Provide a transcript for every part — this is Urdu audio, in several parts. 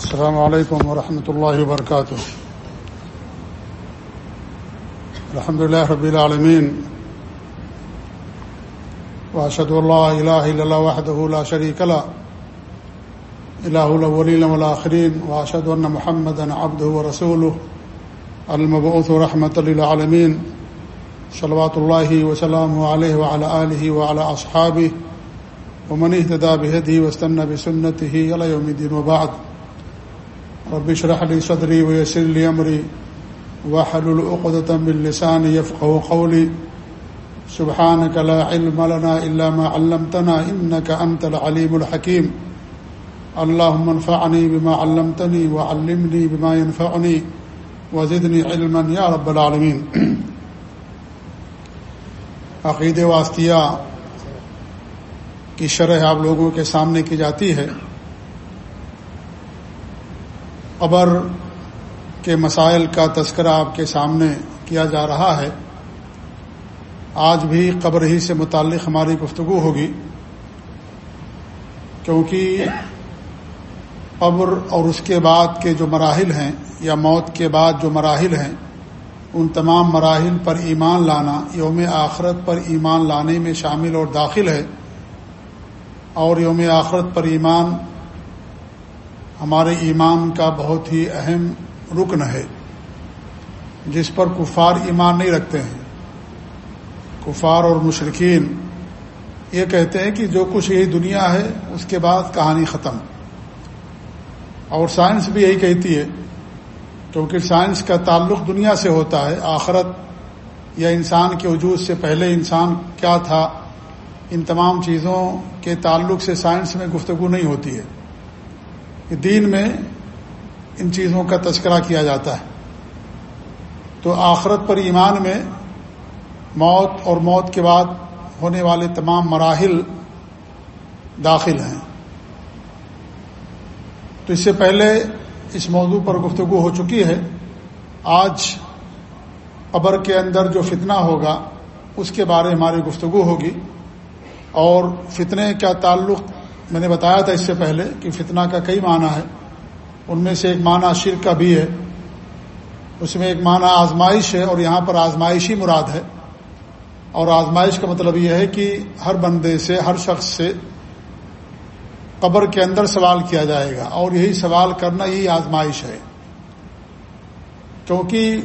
السلام علیکم ورحمۃ اللہ وبرکاتہ الحمد لله رب العالمين. واشهد ان لا اله الا الله وحده لا شريك له. اله الاولين والاخرين واشهد ان محمدا عبده ورسوله المبعوث رحمه للعالمين. صلوات الله وسلامه عليه وعلى اله وعلى اصحابه ومن اهتدى بهديه واستنى بسنته الى يوم الدين وبعد. رب اشرح لي صدري ويسر لي امري واحلل عقدة من لساني يفقهوا قولي. سبحانك لا علم لنا الا ما علمتنا انك انت العليم الحكيم. اللهم انفعني بما علمتني وعلمني بما ينفعني وزدني علما يا رب العالمين. عقید واسطیہ کی شرح آپ لوگوں کے سامنے کی جاتی ہے۔ قبر کے مسائل کا تذکرہ آپ کے سامنے کیا جا رہا ہے۔ آج بھی قبر ہی سے متعلق ہماری گفتگو ہوگی۔ کیونکہ قبر اور اس کے بعد کے جو مراحل ہیں یا موت کے بعد جو مراحل ہیں، ان تمام مراحل پر ایمان لانا، یوم آخرت پر ایمان لانے میں شامل اور داخل ہے۔ اور یوم آخرت پر ایمان ہمارے ایمان کا بہت ہی اہم رکن ہے۔ جس پر کفار ایمان نہیں رکھتے ہیں۔ کفار اور مشرقین یہ کہتے ہیں کہ جو کچھ یہی دنیا ہے، اس کے بعد کہانی ختم۔ اور سائنس بھی یہی کہتی ہے، کیونکہ سائنس کا تعلق دنیا سے ہوتا ہے، آخرت یا انسان کے وجود سے پہلے انسان کیا تھا، ان تمام چیزوں کے تعلق سے سائنس میں گفتگو نہیں ہوتی ہے۔ دین میں ان چیزوں کا تذکرہ کیا جاتا ہے۔ تو آخرت پر ایمان میں موت اور موت کے بعد ہونے والے تمام مراحل داخل ہیں۔ تو اس سے پہلے اس موضوع پر گفتگو ہو چکی ہے۔ آج قبر کے اندر جو فتنہ ہوگا، اس کے بارے ہماری گفتگو ہوگی اور فتنے کا تعلق میں نے بتایا تھا اس سے پہلے کہ فتنہ کا کئی معنی ہے ان میں سے ایک معنی شرک کا بھی ہے۔ اس میں ایک معنی آزمائش ہے اور یہاں پر آزمائشی مراد ہے۔ اور آزمائش کا مطلب یہ ہے کہ ہر بندے سے، ہر شخص سے قبر کے اندر سوال کیا جائے گا اور یہی سوال کرنا یہی آزمائش ہے۔ کیونکہ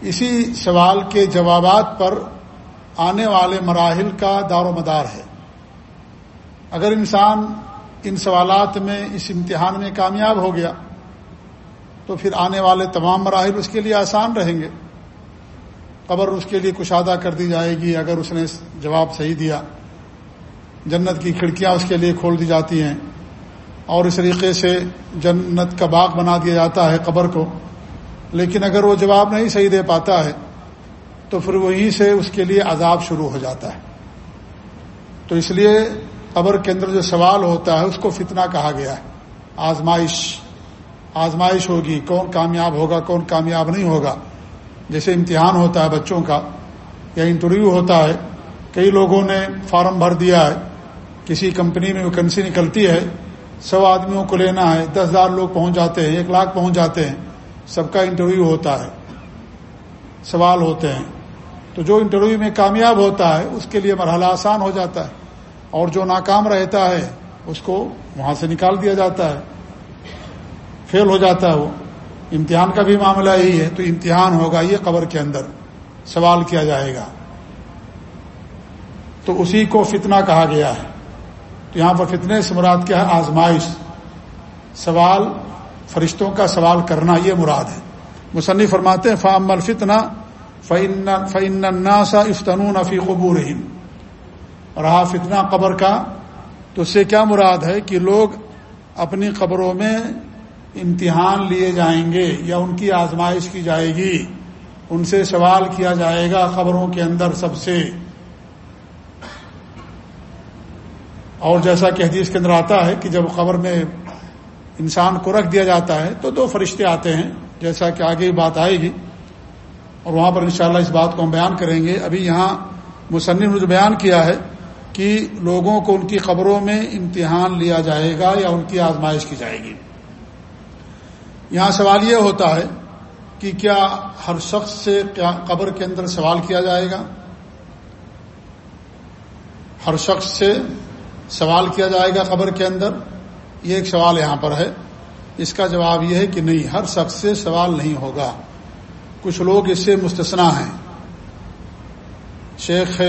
اسی سوال کے جوابات پر آنے والے مراحل کا دار و مدار ہے۔ اگر انسان ان سوالات میں، اس امتحان میں کامیاب ہو گیا، تو پھر آنے والے تمام مراحل اس کے لیے آسان رہیں گے۔ قبر اس کے لیے کشادہ کر دی جائے گی اگر اس نے جواب صحیح دیا۔ جنت کی کھڑکیاں اس کے لیے کھول دی جاتی ہیں۔ اور اس طریقے سے جنت کا باغ بنا دیا جاتا ہے قبر کو۔ لیکن اگر وہ جواب نہیں صحیح دے پاتا ہے، تو پھر وہیں سے اس کے لیے عذاب شروع ہو جاتا ہے۔ تو اس لیے قبر کے اندر جو سوال ہوتا ہے اس کو فتنہ کہا گیا ہے۔ آزمائش آزمائش ہوگی، کون کامیاب ہوگا، کون کامیاب نہیں ہوگا۔ جیسے امتحان ہوتا ہے بچوں کا، یا انٹرویو ہوتا ہے، کئی لوگوں نے فارم بھر دیا ہے۔ کسی کمپنی میں ویکنسی نکلتی ہے، سو آدمیوں کو لینا ہے، دس ہزار لوگ پہنچ جاتے ہیں، ایک لاکھ پہنچ جاتے ہیں۔ سب کا انٹرویو ہوتا ہے، سوال ہوتے ہیں۔ تو جو انٹرویو میں کامیاب ہوتا ہے، اس کے لیے مرحلہ آسان ہو جاتا ہے۔ اور جو ناکام رہتا ہے، اس کو وہاں سے نکال دیا جاتا ہے۔ فیل ہو جاتا ہے وہ۔ امتحان کا بھی معاملہ یہی ہے، تو امتحان ہوگا یہ قبر کے اندر۔ سوال کیا جائے گا۔ تو اسی کو فتنہ کہا گیا ہے۔ تو یہاں پر فتنے سے مراد کیا ہے؟ آزمائش۔ سوال، فرشتوں کا سوال کرنا یہ مراد ہے۔ مصنف فرماتے ہیں فام الفتنا فعن الناسا افتنون فی قبور رہا فتنہ قبر کا، تو اس سے کیا مراد ہے کہ لوگ اپنی قبروں میں امتحان لیے جائیں گے یا ان کی آزمائش کی جائے گی؟ ان سے سوال کیا جائے گا خبروں کے اندر سب سے؟ اور جیسا کہ حدیث کے اندر آتا ہے کہ جب خبر میں انسان کو رکھ دیا جاتا ہے تو دو فرشتے آتے ہیں، جیسا کہ آگے بات آئے گی۔ اور وہاں پر انشاءاللہ اس بات کو ہم بیان کریں گے۔ ابھی یہاں مصنف نے جو بیان کیا ہے کہ لوگوں کو ان کی خبروں میں امتحان لیا جائے گا یا ان کی آزمائش کی جائے گی۔ یہاں سوال یہ ہوتا ہے کہ کیا ہر شخص سے قبر کے اندر سوال کیا جائے گا؟ ہر شخص سے سوال کیا جائے گا قبر کے اندر؟ یہ ایک سوال یہاں پر ہے۔ اس کا جواب یہ ہے کہ نہیں، ہر شخص سے سوال نہیں ہوگا۔ کچھ لوگ اس سے مستثنا ہیں۔ شیخ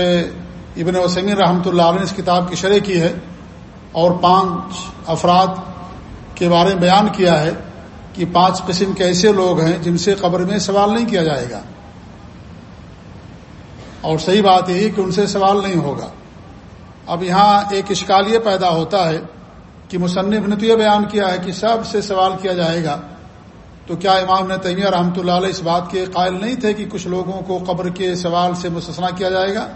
ابن وسمین رحمۃ اللہ علیہ نے اس کتاب کی شرح کی ہے اور پانچ افراد کے بارے میں بیان کیا ہے کہ پانچ قسم کے ایسے لوگ ہیں جن سے قبر میں سوال نہیں کیا جائے گا۔ اور صحیح بات یہی کہ ان سے سوال نہیں ہوگا۔ اب یہاں ایک اشکال یہ پیدا ہوتا ہے کہ مصنف نے تو یہ بیان کیا ہے کہ سب سے سوال کیا جائے گا۔ تو کیا امام نے تیمیہ رحمۃ اللہ علیہ اس بات کے قائل نہیں تھے کہ کچھ لوگوں کو قبر کے سوال سے مستثنا کیا جائے گا؟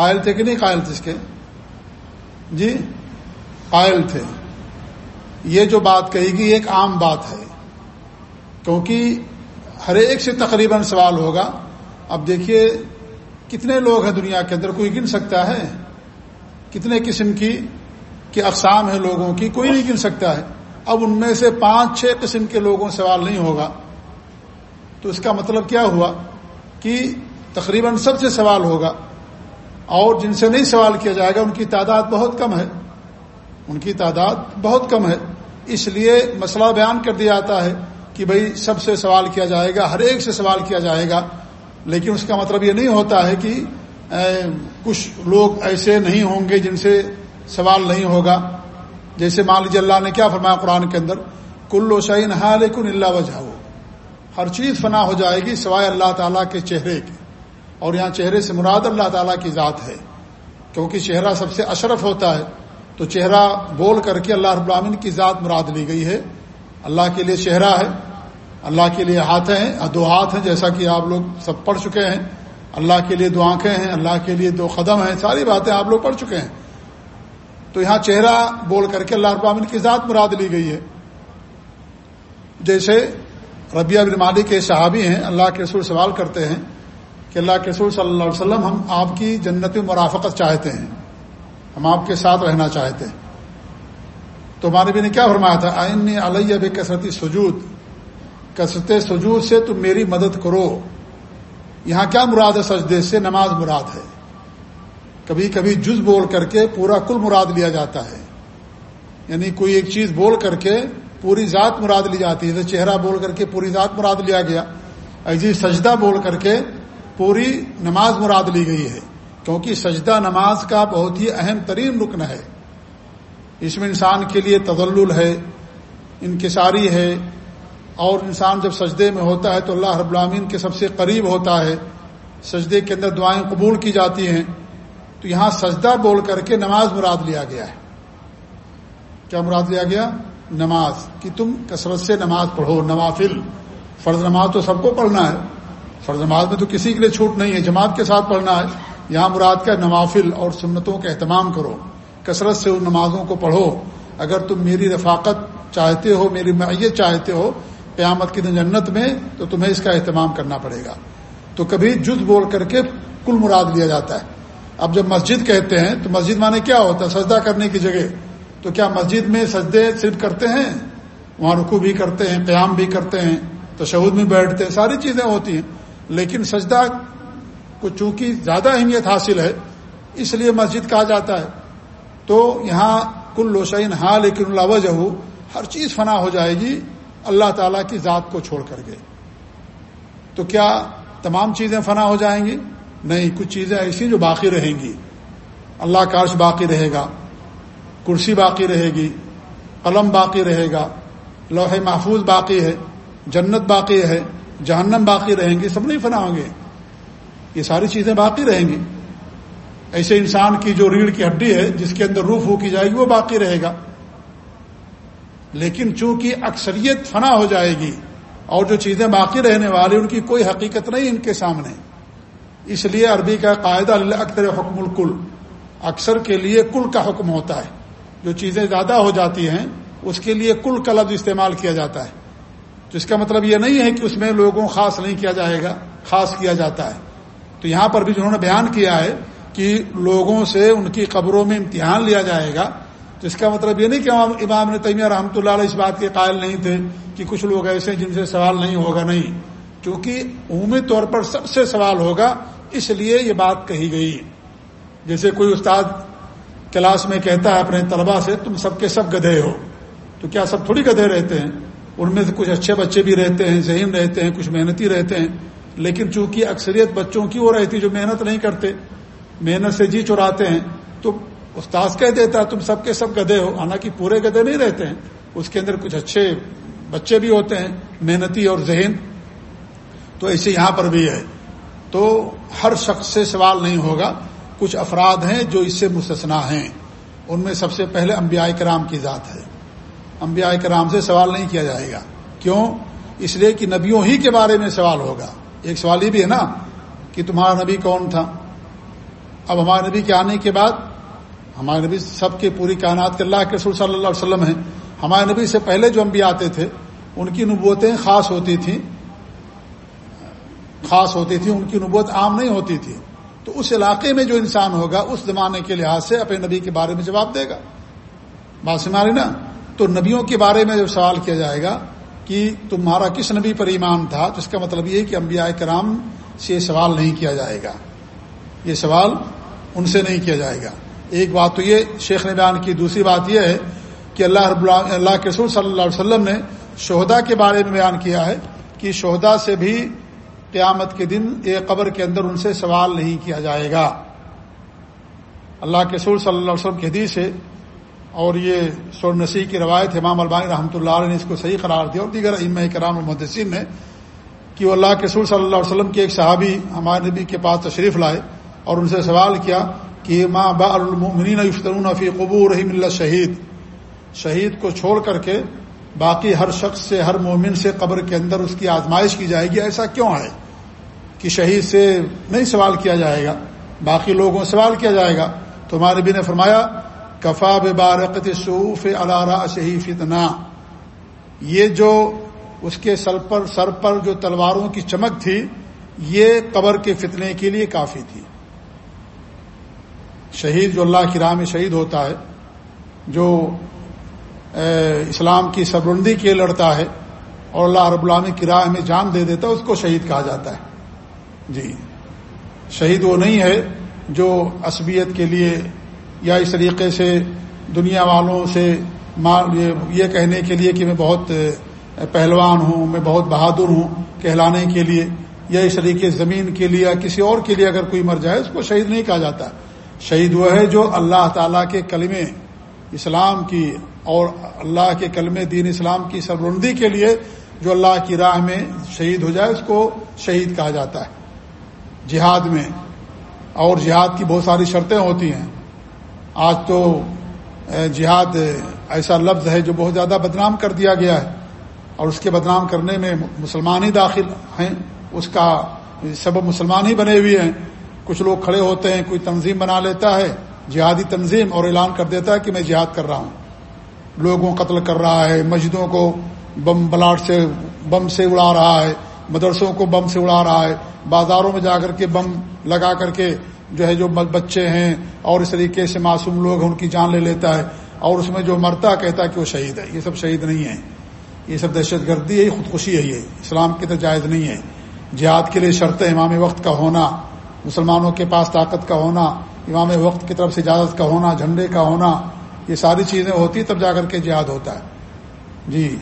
قائل تھے کہ نہیں قائل تھے اس کے؟ جی؟ قائل تھے۔ یہ جو بات کہی گی ایک عام بات ہے۔ کیونکہ ہر ایک سے تقریباً سوال ہوگا۔ اب دیکھیے کتنے لوگ ہیں دنیا کے اندر، کوئی گن سکتا ہے؟ کتنے قسم کی کہ اقسام ہے لوگوں کی، کوئی نہیں گن سکتا ہے۔ اب ان میں سے پانچ، چھ قسم کے لوگوں سوال نہیں ہوگا۔ تو اس کا مطلب کیا ہوا؟ کہ تقریباً سب سے سوال ہوگا۔ اور جن سے نہیں سوال کیا جائے گا، ان کی تعداد بہت کم ہے۔ ان کی تعداد بہت کم ہے۔ اس لیے مسئلہ بیان کر دیا جاتا ہے کہ بھائی سب سے سوال کیا جائے گا، ہر ایک سے سوال کیا جائے گا۔ لیکن اس کا مطلب یہ نہیں ہوتا ہے کہ کچھ لوگ ایسے نہیں ہوں گے جن سے سوال نہیں ہوگا۔ جیسے مان لیجیے اللہ نے کیا فرمایا قرآن کے اندر؟ کلو شعین ہا لیکن اللہ وجہ ہو ہر چیز فنا ہو جائے گی سوائے اللہ تعالیٰ کے چہرے کے۔ اور یہاں چہرے سے مراد اللہ تعالیٰ کی ذات ہے۔ کیونکہ چہرہ سب سے اشرف ہوتا ہے، تو چہرہ بول کر کے اللہ رب العالمین کی ذات مراد لی گئی ہے۔ اللہ کے لیے چہرہ ہے، اللہ کے لیے ہاتھ ہیں دو ہاتھ ہیں، جیسا کہ آپ لوگ سب پڑھ چکے ہیں۔ اللہ کے لیے دو آنکھیں ہیں، اللہ کے لیے دو قدم ہیں، ساری باتیں آپ لوگ پڑھ چکے ہیں۔ تو یہاں چہرہ بول کر کے اللہ ابامن کی ذات مراد لی گئی ہے۔ جیسے ربیہ بن مالک کے صحابی ہیں، اللہ کے رسول سوال کرتے ہیں کہ اللہ کے رسول صلی اللہ علیہ وسلم ہم آپ کی جنت مرافقت چاہتے ہیں۔ ہم آپ کے ساتھ رہنا چاہتے ہیں۔ تو ہمارے بھی نے کیا فرمایا تھا؟ آئین نے علیہ بے کثرتی سجود۔ کثرت سجود سے تم میری مدد کرو۔ یہاں کیا مراد ہے سجدے سے؟ نماز مراد ہے۔ کبھی کبھی جز بول کر کے پورا کل مراد لیا جاتا ہے۔ یعنی کوئی ایک چیز بول کر کے پوری ذات مراد لی جاتی ہے۔ چہرہ بول کر کے پوری ذات مراد لیا گیا۔ ایسی سجدہ بول کر کے پوری نماز مراد لی گئی ہے کیونکہ سجدہ نماز کا بہت ہی اہم ترین رکن ہے۔ اس میں انسان کے لیے تدل ہے، انکساری ہے اور انسان جب سجدے میں ہوتا ہے تو اللہ رب العامین کے سب سے قریب ہوتا ہے۔ سجدے کے اندر دعائیں قبول کی جاتی ہیں۔ تو یہاں سجدہ بول کر کے نماز مراد لیا گیا ہے۔ کیا مراد لیا گیا؟ نماز، کہ تم کثرت سے نماز پڑھو، نوافل، فرض نماز تو سب کو پڑھنا ہے۔ فرض نماز میں تو کسی کے لیے چھوٹ نہیں ہے۔ جماعت کے ساتھ پڑھنا ہے۔ یہاں مراد کا نوافل اور سنتوں کا اہتمام کرو۔ کثرت سے ان نمازوں کو پڑھو۔ اگر تم میری رفاقت چاہتے ہو، میری معیت چاہتے ہو قیامت کی جنت میں، تو تمہیں اس کا اہتمام کرنا پڑے گا۔ تو کبھی جز بول کر کے کل مراد لیا جاتا ہے۔ اب جب مسجد کہتے ہیں، تو مسجد مانے کیا ہوتا ہے؟ سجدہ کرنے کی جگہ۔ تو کیا مسجد میں سجدے صرف کرتے ہیں؟ وہاں رکو بھی کرتے ہیں، قیام بھی کرتے ہیں تو شہود میں بیٹھتے ہیں، ساری چیزیں ہوتی ہیں۔ لیکن سجدہ کو چونکہ زیادہ اہمیت حاصل ہے، اس لیے مسجد کہا جاتا ہے۔ تو یہاں کل لوشین ہاں لیکن اللہ وجہ ہر چیز فنا ہو جائے گی، اللہ تعالیٰ کی ذات کو چھوڑ کر کے۔ تو کیا تمام چیزیں فنا ہو جائیں گی؟ نہیں، کچھ چیزیں ایسی جو باقی رہیں گی۔ اللہ کا عرش باقی رہے گا، کرسی باقی رہے گی، قلم باقی رہے گا، لوح محفوظ باقی ہے، جنت باقی ہے۔ جہنم باقی رہیں گی سب نہیں فنا ہوں گے۔ یہ ساری چیزیں باقی رہیں گی۔ ایسے انسان کی جو ریڑھ کی ہڈی ہے، جس کے اندر روح ہو کی جائے گی، وہ باقی رہے گا۔ لیکن چونکہ اکثریت فنا ہو جائے گی اور جو چیزیں باقی رہنے والی، ان کی کوئی حقیقت نہیں ان کے سامنے۔ اس لیے عربی کا قاعدہ اللہ اکثر حکم الکل۔ اکثر کے لیے کل کا حکم ہوتا ہے۔ جو چیزیں زیادہ ہو جاتی ہیں، اس کے لیے کل کا لفظ استعمال کیا جاتا ہے۔ تو اس کا مطلب یہ نہیں ہے کہ اس میں لوگوں خاص نہیں کیا جائے گا، خاص کیا جاتا ہے۔ تو یہاں پر بھی جنہوں نے بیان کیا ہے کہ لوگوں سے ان کی قبروں میں امتحان لیا جائے گا، تو اس کا مطلب یہ نہیں کہ امام نے تیمیہ رحمۃ اللہ علیہ اس بات کے قائل نہیں تھے کہ کچھ لوگ ایسے جن سے سوال نہیں ہوگا، نہیں۔ کیونکہ عمومی طور پر سب سے سوال ہوگا، اس لیے یہ بات کہی گئی۔ جیسے کوئی استاد کلاس میں کہتا ہے اپنے طلبا سے، تم سب کے سب گدھے ہو۔ تو کیا سب تھوڑی گدھے رہتے ہیں؟ ان میں سے کچھ اچھے بچے بھی رہتے ہیں، ذہین رہتے ہیں، کچھ محنتی رہتے ہیں۔ لیکن چونکہ اکثریت بچوں کی وہ رہتی جو محنت نہیں کرتے، محنت سے جی چراتے ہیں، تو استاذ کہہ دیتا، تم سب کے سب گدھے ہو، حالانکہ پورے گدھے نہیں رہتے ہیں۔ اس کے اندر کچھ اچھے بچے بھی ہوتے ہیں، محنتی اور ذہن تو ایسے یہاں پر بھی ہے۔ تو ہر شخص سے سوال نہیں ہوگا۔ کچھ افراد ہیں جو اس سے مستثنا ہیں۔ ان میں سب سے پہلے انبیاء کرام کی ذات ہے۔ انبیاء کرام سے سوال نہیں کیا جائے گا۔ کیوں؟ اس لیے کہ نبیوں ہی کے بارے میں سوال ہوگا۔ ایک سوال یہ بھی ہے نا کہ تمہارا نبی کون تھا؟ اب ہمارے نبی کے آنے کے بعد ہمارے نبی سب کے پوری کائنات کے اللہ کے رسول صلی اللہ علیہ وسلم ہیں۔ ہمارے نبی سے پہلے جو انبیاء آتے تھے، ان کی نبوتیں خاص ہوتی تھیں۔ خاص ہوتی تھی ان کی نبوت عام نہیں ہوتی تھی۔ تو اس علاقے میں جو انسان ہوگا، اس زمانے کے لحاظ سے اپنے نبی کے بارے میں جواب دے گا۔ بات سماری نا؟ تو نبیوں کے بارے میں جو سوال کیا جائے گا کہ تمہارا کس نبی پر ایمان تھا، تو اس کا مطلب یہ کہ انبیاء کرام سے یہ سوال نہیں کیا جائے گا۔ یہ سوال ان سے نہیں کیا جائے گا۔ ایک بات تو یہ شیخ نے بیان کی، دوسری بات یہ ہے کہ اللہ رب اللہ اللہ کے رسول صلی اللہ علیہ وسلم نے شہدا کے بارے میں بیان کیا ہے کہ شہدا سے بھی قیامت کے دن ایک قبر کے اندر ان سے سوال نہیں کیا جائے گا۔ اللہ کے رسول صلی اللہ علیہ وسلم کی حدیث ہے اور یہ سور نسی کی روایت امام البانی رحمۃ اللہ علیہ نے اس کو صحیح قرار دیا اور دیگر ام کرام المحدثین نے کہ وہ اللہ کے رسول صلی اللہ علیہ وسلم کے ایک صحابی ہمارے نبی کے پاس تشریف لائے اور ان سے سوال کیا کہ ماں با المنین یفترون فی قبور رحیم اللہ شہید شہید کو چھوڑ کر کے باقی ہر شخص سے، ہر مومن سے قبر کے اندر اس کی آزمائش کی جائے گی، ایسا کیوں ہے کہ شہید سے نہیں سوال کیا جائے گا؟ باقی لوگوں سے سوال کیا جائے گا؟ تو ہمارے بھی نے فرمایا کفا بارکت صوف علارا شہی فتنا یہ جو اس کے سر پر سر پر جو تلواروں کی چمک تھی، یہ قبر کے فتنے کے لیے کافی تھی۔ شہید جو اللہ کی راہ میں شہید ہوتا ہے، جو اسلام کی سربرندی کے لڑتا ہے اور اللہ رب العامی کی راہ میں جان دے دیتا ہے، اس کو شہید کہا جاتا ہے۔ جی۔ شہید وہ نہیں ہے جو عصبیت کے لیے یا اس طریقے سے دنیا والوں سے یہ کہنے کے لیے کہ میں بہت پہلوان ہوں، میں بہت بہادر ہوں، کہلانے کے لیے، یا اس طریقے زمین کے لیے یا کسی اور کے لیے اگر کوئی مر جائے، اس کو شہید نہیں کہا جاتا۔ شہید وہ ہے جو اللہ تعالیٰ کے کلمے اسلام کی اور اللہ کے کلمے دین اسلام کی سربرندی کے لیے جو اللہ کی راہ میں شہید ہو جائے، اس کو شہید کہا جاتا ہے۔ جہاد میں اور جہاد کی بہت ساری شرطیں ہوتی ہیں۔ آج تو جہاد، ایسا لفظ ہے جو بہت زیادہ بدنام کر دیا گیا ہے۔ اور اس کے بدنام کرنے میں مسلمان ہی داخل ہیں۔ اس کا سبب مسلمان ہی بنے ہوئے ہیں۔ کچھ لوگ کھڑے ہوتے ہیں، کوئی تنظیم بنا لیتا ہے، جہادی تنظیم، اور اعلان کر دیتا ہے کہ میں جہاد کر رہا ہوں۔ لوگوں قتل کر رہا ہے، مسجدوں کو بم بلاٹ سے، بم سے اڑا رہا ہے، مدرسوں کو بم سے اڑا رہا ہے، بازاروں میں جا کر کے بم لگا کر کے جو ہے جو بچے ہیں اور اس طریقے سے معصوم لوگ ان کی جان لے لیتا ہے اور اس میں جو مرتا کہتا ہے کہ وہ شہید ہے، یہ سب شہید نہیں ہے یہ سب دہشت گردی ہے خودکشی ہے، یہ اسلام کی تو جائز نہیں ہے جہاد کے لیے شرط امام وقت کا ہونا، مسلمانوں کے پاس طاقت کا ہونا، امام وقت کی طرف سے اجازت کا ہونا، جھنڈے کا ہونا، یہ ساری چیزیں ہوتی تب جا کر کے جہاد ہوتا ہے۔ جی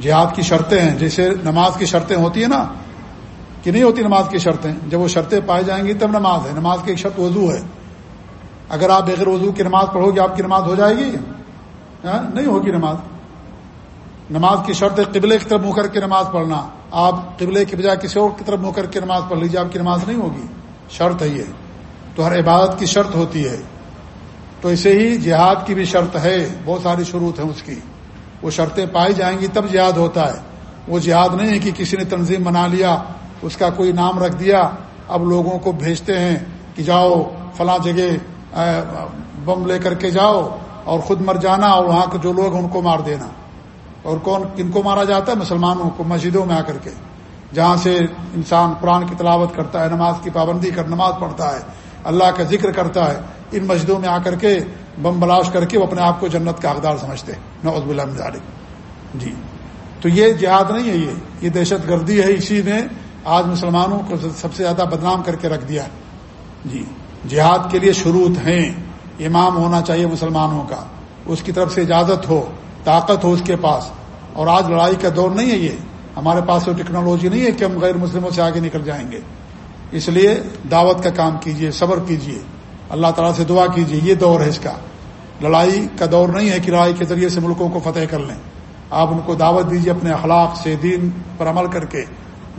جہاد کی شرطیں ہیں، جیسے نماز کی شرطیں ہوتی ہیں نا کہ نہیں ہوتی نماز کی شرطیں؟ جب وہ شرطیں پائی جائیں گی تب نماز ہے۔ نماز کی ایک شرط وضو ہے۔ اگر آپ بغیر وضو کی نماز پڑھو گے، آپ کی نماز ہو جائے گی؟ ہاں؟ نہیں ہوگی نماز۔ نماز کی شرط ہے قبلے کی طرف منہ کر کے نماز پڑھنا۔ آپ قبلے کی بجائے کسی اور کی طرف منہ کر کے نماز پڑھ لیجیے آپ کی نماز نہیں ہوگی۔ شرط ہے یہ۔ تو ہر عبادت کی شرط ہوتی ہے۔ تو اسے ہی جہاد کی بھی شرط ہے۔ بہت ساری شروط ہیں اس کی۔ وہ شرطیں پائی جائیں گی تب جہاد ہوتا ہے۔ وہ جہاد نہیں ہے کہ کسی نے تنظیم بنا لیا۔ اس کا کوئی نام رکھ دیا، اب لوگوں کو بھیجتے ہیں کہ جاؤ، فلاں جگہ بم لے کر کے جاؤ اور خود مر جانا اور وہاں کے جو لوگ ان کو مار دینا۔ اور کون، کن کو مارا جاتا ہے؟ مسلمانوں کو، مسجدوں میں آ کر کے۔ جہاں سے انسان قرآن کی تلاوت کرتا ہے، نماز کی پابندی کر، نماز پڑھتا ہے، اللہ کا ذکر کرتا ہے، ان مسجدوں میں آ کر کے بم بلاش کر کے وہ اپنے آپ کو جنت کا حقدار سمجھتے ہیں۔ نوز اللہ جی۔ تو یہ جہاد نہیں ہے، یہ یہ دہشت گردی ہے، اسی نے آج مسلمانوں کو سب سے زیادہ بدنام کر کے رکھ دیا جی جہاد کے لیے شروط ہیں۔ امام ہونا چاہیے مسلمانوں کا۔ اس کی طرف سے اجازت ہو، طاقت ہو اس کے پاس۔ اور آج لڑائی کا دور نہیں ہے یہ۔ ہمارے پاس وہ ٹیکنالوجی نہیں ہے کہ ہم غیر مسلموں سے آگے نکل جائیں گے۔ اس لیے دعوت کا کام کیجیے صبر کیجیے اللہ تعالیٰ سے دعا کیجیے یہ دور ہے اس کا۔ لڑائی کا دور نہیں ہے کہ لڑائی کے ذریعے سے ملکوں کو فتح کر لیں۔ آپ ان کو دعوت دیجیے اپنے اخلاق سے، دین پر عمل کر کے۔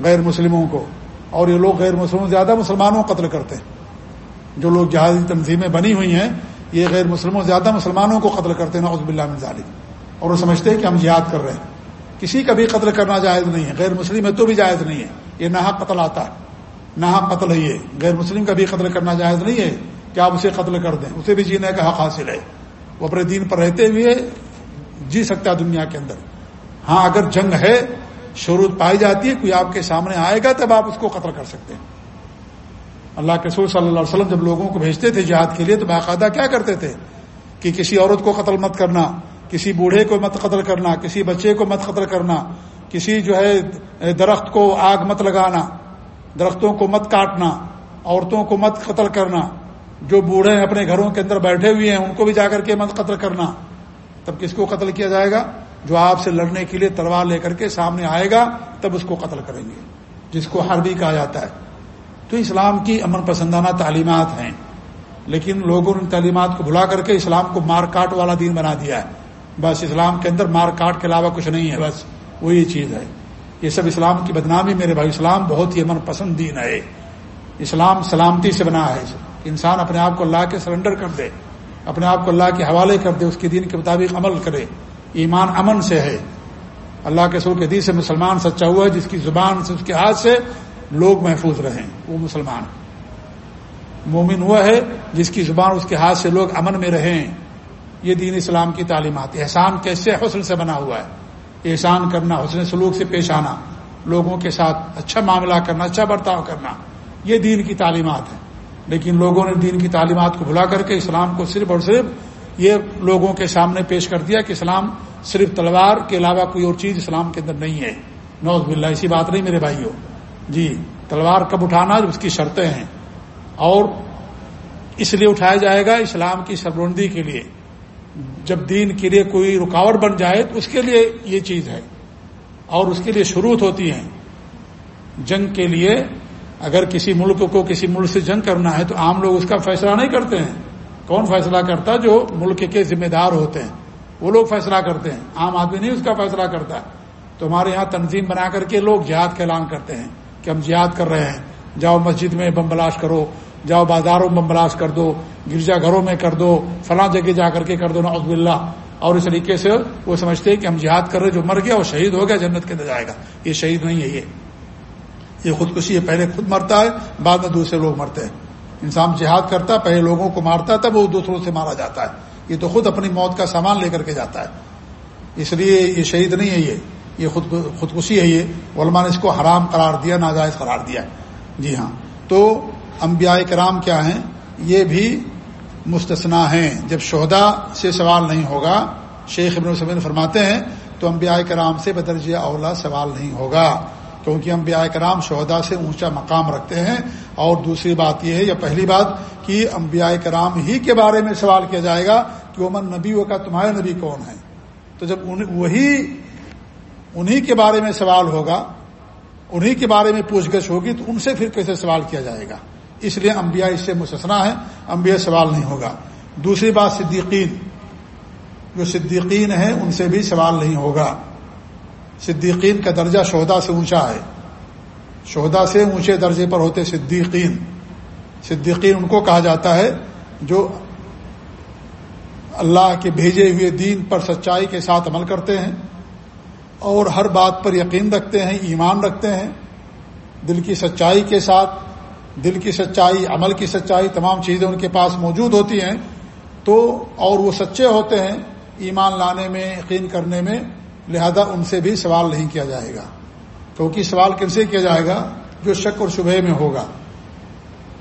غیر مسلموں کو اور یہ لوگ غیر مسلموں، زیادہ مسلمانوں کو قتل کرتے ہیں۔ جو لوگ جہازی تنظیمیں بنی ہوئی ہیں، یہ غیر مسلموں، زیادہ مسلمانوں کو قتل کرتے ہیں، نعوذ باللہ من ظالم اور وہ سمجھتے ہیں کہ ہم جہاد کر رہے ہیں۔ کسی کا بھی قتل کرنا جائز نہیں ہے، غیر مسلم ہے تو بھی جائز نہیں ہے۔ یہ نہا قتل آتا ہے نہا قتل ہے۔ یہ غیر مسلم کا بھی قتل کرنا جائز نہیں ہے کہ آپ اسے قتل کر دیں، اسے بھی جینے کا حق حاصل ہے۔ وہ اپنے دین پر رہتے ہوئے جی سکتا ہے دنیا کے اندر۔ ہاں اگر جنگ ہے شروع پائی جاتی ہے، کوئی آپ کے سامنے آئے گا تب آپ اس کو قتل کر سکتے ہیں۔ اللہ کے سور صلی اللہ علیہ وسلم جب لوگوں کو بھیجتے تھے جہاد کے لیے، تو باقاعدہ کیا کرتے تھے؟ کہ کسی عورت کو قتل مت کرنا، کسی بوڑھے کو مت قتل کرنا، کسی بچے کو مت قتل کرنا، کسی جو ہے، درخت کو آگ مت لگانا، درختوں کو مت کاٹنا، عورتوں کو مت قتل کرنا، جو بوڑھے ہیں اپنے گھروں کے اندر بیٹھے ہوئے ہیں، ان کو بھی جا کر کے مت قتل کرنا۔ تب کس کو قتل کیا جائے گا؟ جو آپ سے لڑنے کے لیے تلوار لے کر کے سامنے آئے گا، تب اس کو قتل کریں گے، جس کو حربی کہا جاتا ہے۔ تو اسلام کی امن پسندانہ تعلیمات ہیں، لیکن لوگوں نے تعلیمات کو بلا کر کے اسلام کو مار کاٹ والا دین بنا دیا ہے۔ بس اسلام کے اندر مار کاٹ کے علاوہ کچھ نہیں ہے، بس وہی چیز ہے۔ یہ سب اسلام کی بدنامی، میرے بھائی، اسلام بہت ہی امن پسند دین ہے۔ اسلام سلامتی سے بنا ہے۔ انسان اپنے آپ کو اللہ کے سرنڈر کر دے، اپنے آپ کو اللہ کے حوالے کر دے، اس کے دین کے مطابق عمل کرے۔ ایمان امن سے ہے۔ اللہ کے سور کے دین سے مسلمان سچا ہوا ہے، جس کی زبان سے، اس کے ہاتھ سے لوگ محفوظ رہیں، وہ مسلمان۔ مومن ہوا ہے جس کی زبان، اس کے ہاتھ سے لوگ امن میں رہیں۔ یہ دین اسلام کی تعلیمات، احسان کیسے حسن سے بنا ہوا ہے۔ احسان کرنا، حسن سلوک سے پیش آنا، لوگوں کے ساتھ اچھا معاملہ کرنا اچھا برتاؤ کرنا، یہ دین کی تعلیمات ہے لیکن لوگوں نے دین کی تعلیمات کو بھلا کر کے اسلام کو صرف اور صرف یہ لوگوں کے سامنے پیش کر دیا کہ اسلام صرف تلوار کے علاوہ کوئی اور چیز اسلام کے اندر نہیں ہے۔ نوز باللہ ایسی بات نہیں میرے بھائیوں۔ جی تلوار کب اٹھانا؟ اس کی شرطیں ہیں۔ اور اس لیے اٹھایا جائے گا اسلام کی سربرندی کے لیے۔ جب دین کے لیے کوئی رکاوٹ بن جائے تو اس کے لیے یہ چیز ہے۔ اور اس کے لیے شروط ہوتی ہیں۔ جنگ کے لیے اگر کسی ملک کو کسی ملک سے جنگ کرنا ہے تو عام لوگ اس کا فیصلہ نہیں کرتے ہیں۔ کون فیصلہ کرتا جو ملک کے ذمہ دار ہوتے ہیں؟ وہ لوگ فیصلہ کرتے ہیں۔ عام آدمی نہیں اس کا فیصلہ کرتا۔ تو ہمارے یہاں تنظیم بنا کر کے لوگ جہاد کا اعلان کرتے ہیں کہ ہم جہاد کر رہے ہیں۔ جاؤ مسجد میں بم بلاش کرو، جاؤ بازاروں میں بم بلاش کر دو، گرجا گھروں میں کر دو، فلاں جگہ جا کر کے کر دو، نعوذ باللہ۔ اور اس طریقے سے وہ سمجھتے ہیں کہ ہم جہاد کر رہے جو مر گیا وہ شہید ہو گیا، جنت کے اندر جائے گا۔ یہ شہید نہیں ہے، یہ۔ یہ خودکشی ہے، پہلے خود مرتا ہے، بعد میں دوسرے لوگ مرتے ہیں۔ انسان جہاد کرتا، پہلے لوگوں کو مارتا، تب وہ دوسروں سے مارا جاتا ہے۔ یہ تو خود اپنی موت کا سامان لے کر کے جاتا ہے۔ اس لیے یہ شہید نہیں ہے یہ۔ یہ خود خودکشی ہے یہ۔ علماء نے اس کو حرام قرار دیا، ناجائز قرار دیا جی ہاں۔ تو انبیاء کرام کیا ہیں؟ یہ بھی مستثنا ہیں۔ جب شہدا سے سوال نہیں ہوگا، شیخ ابن وسلم فرماتے ہیں، تو انبیاء کرام سے بدرجہ اولا سوال نہیں ہوگا۔ کیونکہ انبیاء کرام شہدا سے اونچا مقام رکھتے ہیں۔ اور دوسری بات یہ ہے، یا پہلی بات کہ انبیاء کرام ہی کے بارے میں سوال کیا جائے گا کہ امن نبی کا تمہارے نبی کون ہے؟ تو جب وہی انہی کے بارے میں سوال ہوگا، انہی کے بارے میں پوچھ گچھ ہوگی، تو ان سے پھر کیسے سوال کیا جائے گا؟ اس لیے انبیاء اس سے مسسنا ہے انبیاء سوال نہیں ہوگا۔ دوسری بات صدیقین، جو صدیقین ہیں، ان سے بھی سوال نہیں ہوگا۔ صدیقین کا درجہ شہدا سے اونچا ہے۔ شہدا سے اونچے درجے پر ہوتے صدیقین۔ صدیقین ان کو کہا جاتا ہے جو اللہ کے بھیجے ہوئے دین پر سچائی کے ساتھ عمل کرتے ہیں اور ہر بات پر یقین رکھتے ہیں، ایمان رکھتے ہیں۔ دل کی سچائی کے ساتھ، دل کی سچائی، عمل کی سچائی تمام چیزیں ان کے پاس موجود ہوتی ہیں تو اور وہ سچے ہوتے ہیں، ایمان لانے میں، یقین کرنے میں لہذا ان سے بھی سوال نہیں کیا جائے گا۔ کیونکہ سوال کن سے کیا جائے گا؟ جو شک اور شبہ میں ہوگا۔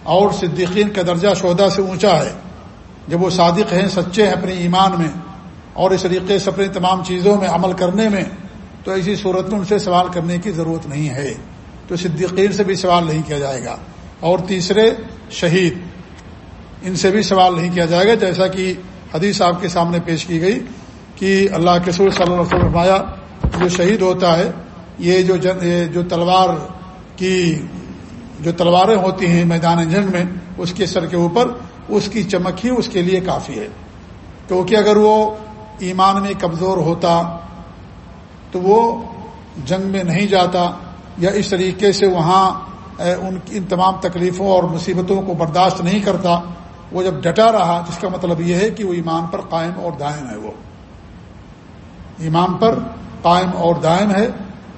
اور صدیقین کا درجہ شہدا سے اونچا ہے۔ جب وہ صادق ہیں، سچے ہیں اپنے ایمان میں، اور اس طریقے سے اپنے تمام چیزوں میں عمل کرنے میں، تو ایسی صورت میں ان سے سوال کرنے کی ضرورت نہیں ہے۔ تو صدیقین سے بھی سوال نہیں کیا جائے گا۔ اور تیسرے، شہید۔ ان سے بھی سوال نہیں کیا جائے گا، جیسا کہ حدیث آپ کے سامنے پیش کی گئی۔ کہ اللہ کے سور صلی اللہ علیہ وسلم فرمایا، جو شہید ہوتا ہے، یہ جو جن جو تلوار کی، جو تلواریں ہوتی ہیں میدان جنگ میں، اس کے سر کے اوپر، اس کی چمک ہی اس کے لیے کافی ہے۔ کیونکہ اگر وہ ایمان میں کمزور ہوتا، تو وہ جنگ میں نہیں جاتا، یا اس طریقے سے وہاں ان ان تمام تکلیفوں اور مصیبتوں کو برداشت نہیں کرتا، وہ جب ڈٹا رہا، جس کا مطلب یہ ہے کہ وہ ایمان پر قائم اور دائم ہے وہ۔ ایمان پر قائم اور دائم ہے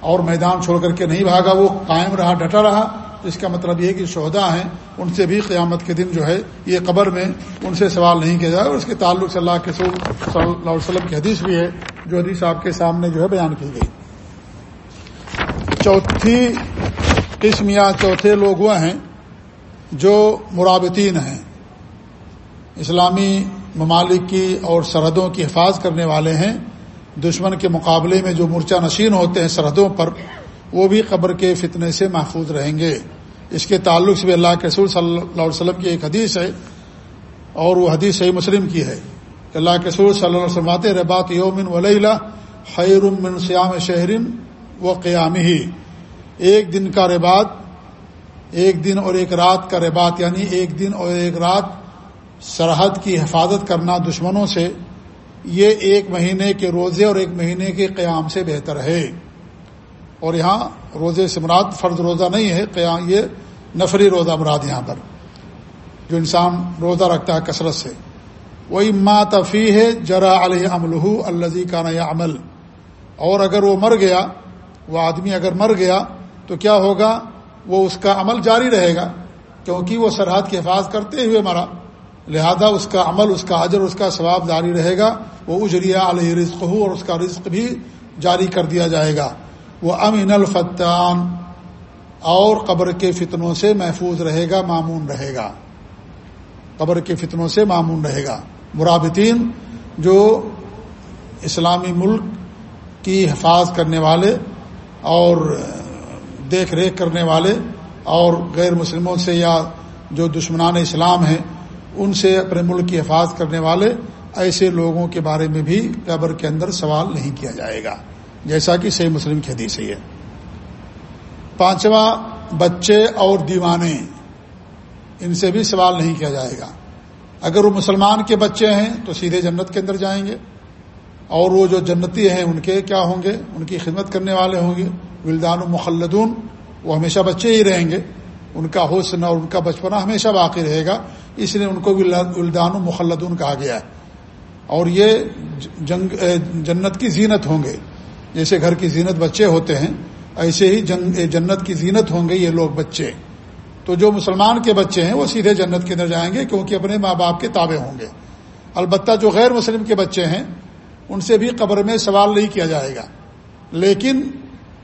اور میدان چھوڑ کر کے نہیں بھاگا، وہ قائم رہا، ڈٹا رہا۔ اس کا مطلب یہ کہ شہدا ہیں، ان سے بھی قیامت کے دن جو ہے یہ قبر میں ان سے سوال نہیں کیا جائے۔ اور اس کے تعلق سے اللہ کے صلی اللہ علیہ وسلم کی حدیث بھی ہے، جو حدیث آپ کے سامنے جو ہے بیان کی گئی۔ چوتھی قسم یا چوتھے لوگ وہ ہیں جو مرابطین ہیں، اسلامی ممالک کی اور سرحدوں کی حفاظت کرنے والے ہیں۔ دشمن کے مقابلے میں جو مرچہ نشین ہوتے ہیں سرحدوں پر، وہ بھی قبر کے فتنے سے محفوظ رہیں گے۔ اس کے تعلق سے بھی اللہ کے رسول صلی اللہ علیہ وسلم کی ایک حدیث ہے اور وہ حدیث صحیح مسلم کی ہے اللہ کے رسول صلی اللہ علیہ وسلم آتے ربات یومن ولیلہ خیر من سیام شہرن و قیام ہی ایک دن کا ربات ایک دن اور ایک رات کا ربات یعنی ایک دن اور ایک رات سرحد کی حفاظت کرنا دشمنوں سے یہ ایک مہینے کے روزے اور ایک مہینے کے قیام سے بہتر ہے۔ اور یہاں روزے سے مراد فرض روزہ نہیں ہے، قیام یہ نفری روزہ مراد یہاں پر، جو انسان روزہ رکھتا ہے کثرت سے۔ وہی ماں تفیح ہے جرا علیہ عملہ الزی کا نیا عمل اور اگر وہ مر گیا، وہ آدمی اگر مر گیا، تو کیا ہوگا؟ وہ اس کا عمل جاری رہے گا، کیونکہ وہ سرحد کی حفاظت کرتے ہوئے مرا۔ لہذا اس کا عمل، اس کا اجر، اس کا ثواب جاری رہے گا۔ وہ اجریا علیہ رزق ہو اور اس کا رزق بھی جاری کر دیا جائے گا۔ وہ امین الفتان، اور قبر کے فتنوں سے محفوظ رہے گا معمون رہے گا۔ قبر کے فتنوں سے معمون رہے گا۔ مرابطین، جو اسلامی ملک کی حفاظ کرنے والے اور دیکھ ریکھ کرنے والے اور غیر مسلموں سے یا جو دشمنان اسلام ہیں ان سے اپنے ملک کی حفاظت کرنے والے ایسے لوگوں کے بارے میں بھی قبر کے اندر سوال نہیں کیا جائے گا۔ جیسا کہ صحیح مسلم کی حدیث ہے پانچواں، بچے اور دیوانے۔ ان سے بھی سوال نہیں کیا جائے گا۔ اگر وہ مسلمان کے بچے ہیں تو سیدھے جنت کے اندر جائیں گے۔ اور وہ جو جنتی ہیں ان کے کیا ہوں گے؟ ان کی خدمت کرنے والے ہوں گے۔ ولدان و مخلدون، وہ ہمیشہ بچے ہی رہیں گے۔ ان کا حسن اور ان کا بچپنا ہمیشہ باقی رہے گا۔ اس لیے ان کو ولدان و مخلدون کہا گیا ہے۔ اور یہ جنگ جنت کی زینت ہوں گے۔ جیسے گھر کی زینت بچے ہوتے ہیں، ایسے ہی جنگ جنت کی زینت ہوں گے یہ لوگ بچے۔ تو جو مسلمان کے بچے ہیں، وہ سیدھے جنت کے اندر جائیں گے کیونکہ اپنے ماں باپ کے تابع ہوں گے۔ البتہ جو غیر مسلم کے بچے ہیں، ان سے بھی قبر میں سوال نہیں کیا جائے گا۔ لیکن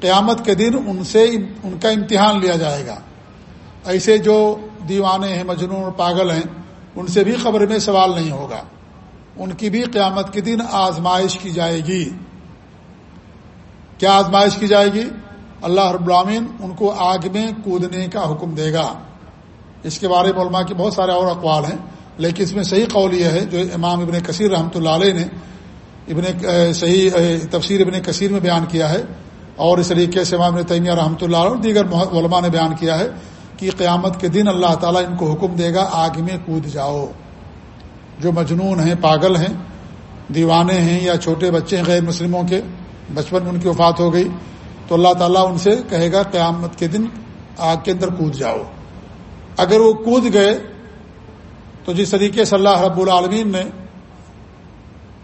قیامت کے دن ان سے ان کا امتحان لیا جائے گا۔ ایسے جو دیوانے ہیں، مجنون اور پاگل ہیں، ان سے بھی خبر میں سوال نہیں ہوگا۔ ان کی بھی قیامت کے دن آزمائش کی جائے گی۔ کیا آزمائش کی جائے گی؟ اللہ رب العامین ان کو آگ میں کودنے کا حکم دے گا۔ اس کے بارے میں علماء کے بہت سارے اور اقوال ہیں، لیکن اس میں صحیح قول یہ ہے، جو امام ابن کثیر رحمۃ اللہ علیہ نے ابن صحیح تفسیر ابن کثیر میں بیان کیا ہے۔ اور اس طریقے سے امام ابن تیمیہ رحمۃ اللہ علیہ اور دیگر علماء نے بیان کیا ہے۔ کہ قیامت کے دن اللہ تعالیٰ ان کو حکم دے گا، آگ میں کود جاؤ۔ جو مجنون ہیں، پاگل ہیں، دیوانے ہیں یا چھوٹے بچے ہیں، غیر مسلموں کے، بچپن میں ان کی وفات ہو گئی، تو اللہ تعالیٰ ان سے کہے گا، قیامت کے دن آگ کے اندر کود جاؤ۔ اگر وہ کود گئے، تو جس طریقے سے اللہ رب العالمین نے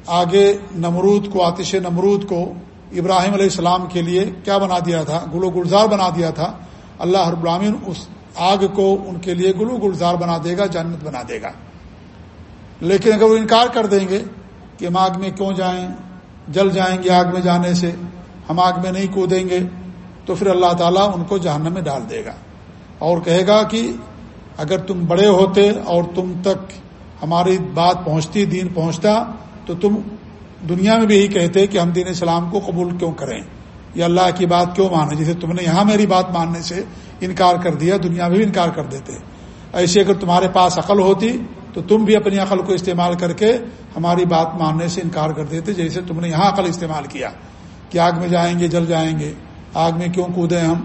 آگے نمرود کو، آتش نمرود کو ابراہیم علیہ السلام کے لیے کیا بنا دیا تھا؟ گلو گلزار بنا دیا تھا۔ اللہ رب العالمین اس آگ کو ان کے لیے گلو گلزار بنا دے گا، جنت بنا دے گا۔ لیکن اگر وہ انکار کر دیں گے کہ ہم آگ میں کیوں جائیں، جل جائیں گے آگ میں جانے سے، ہم آگ میں نہیں کودیں گے، تو پھر اللہ تعالیٰ ان کو جہنم میں ڈال دے گا۔ اور کہے گا کہ اگر تم بڑے ہوتے اور تم تک ہماری بات پہنچتی، دین پہنچتا، تو تم دنیا میں بھی یہی کہتے کہ ہم دین اسلام کو قبول کیوں کریں۔ یا اللہ کی بات کیوں مانے؟ جسے تم نے یہاں میری بات ماننے سے انکار کر دیا، دنیا میں بھی انکار کر دیتے۔ ایسے اگر تمہارے پاس عقل ہوتی تو تم بھی اپنی عقل کو استعمال کر کے ہماری بات ماننے سے انکار کر دیتے، جیسے تم نے یہاں عقل استعمال کیا۔ کہ آگ میں جائیں گے، جل جائیں گے۔ آگ میں کیوں کودیں ہم؟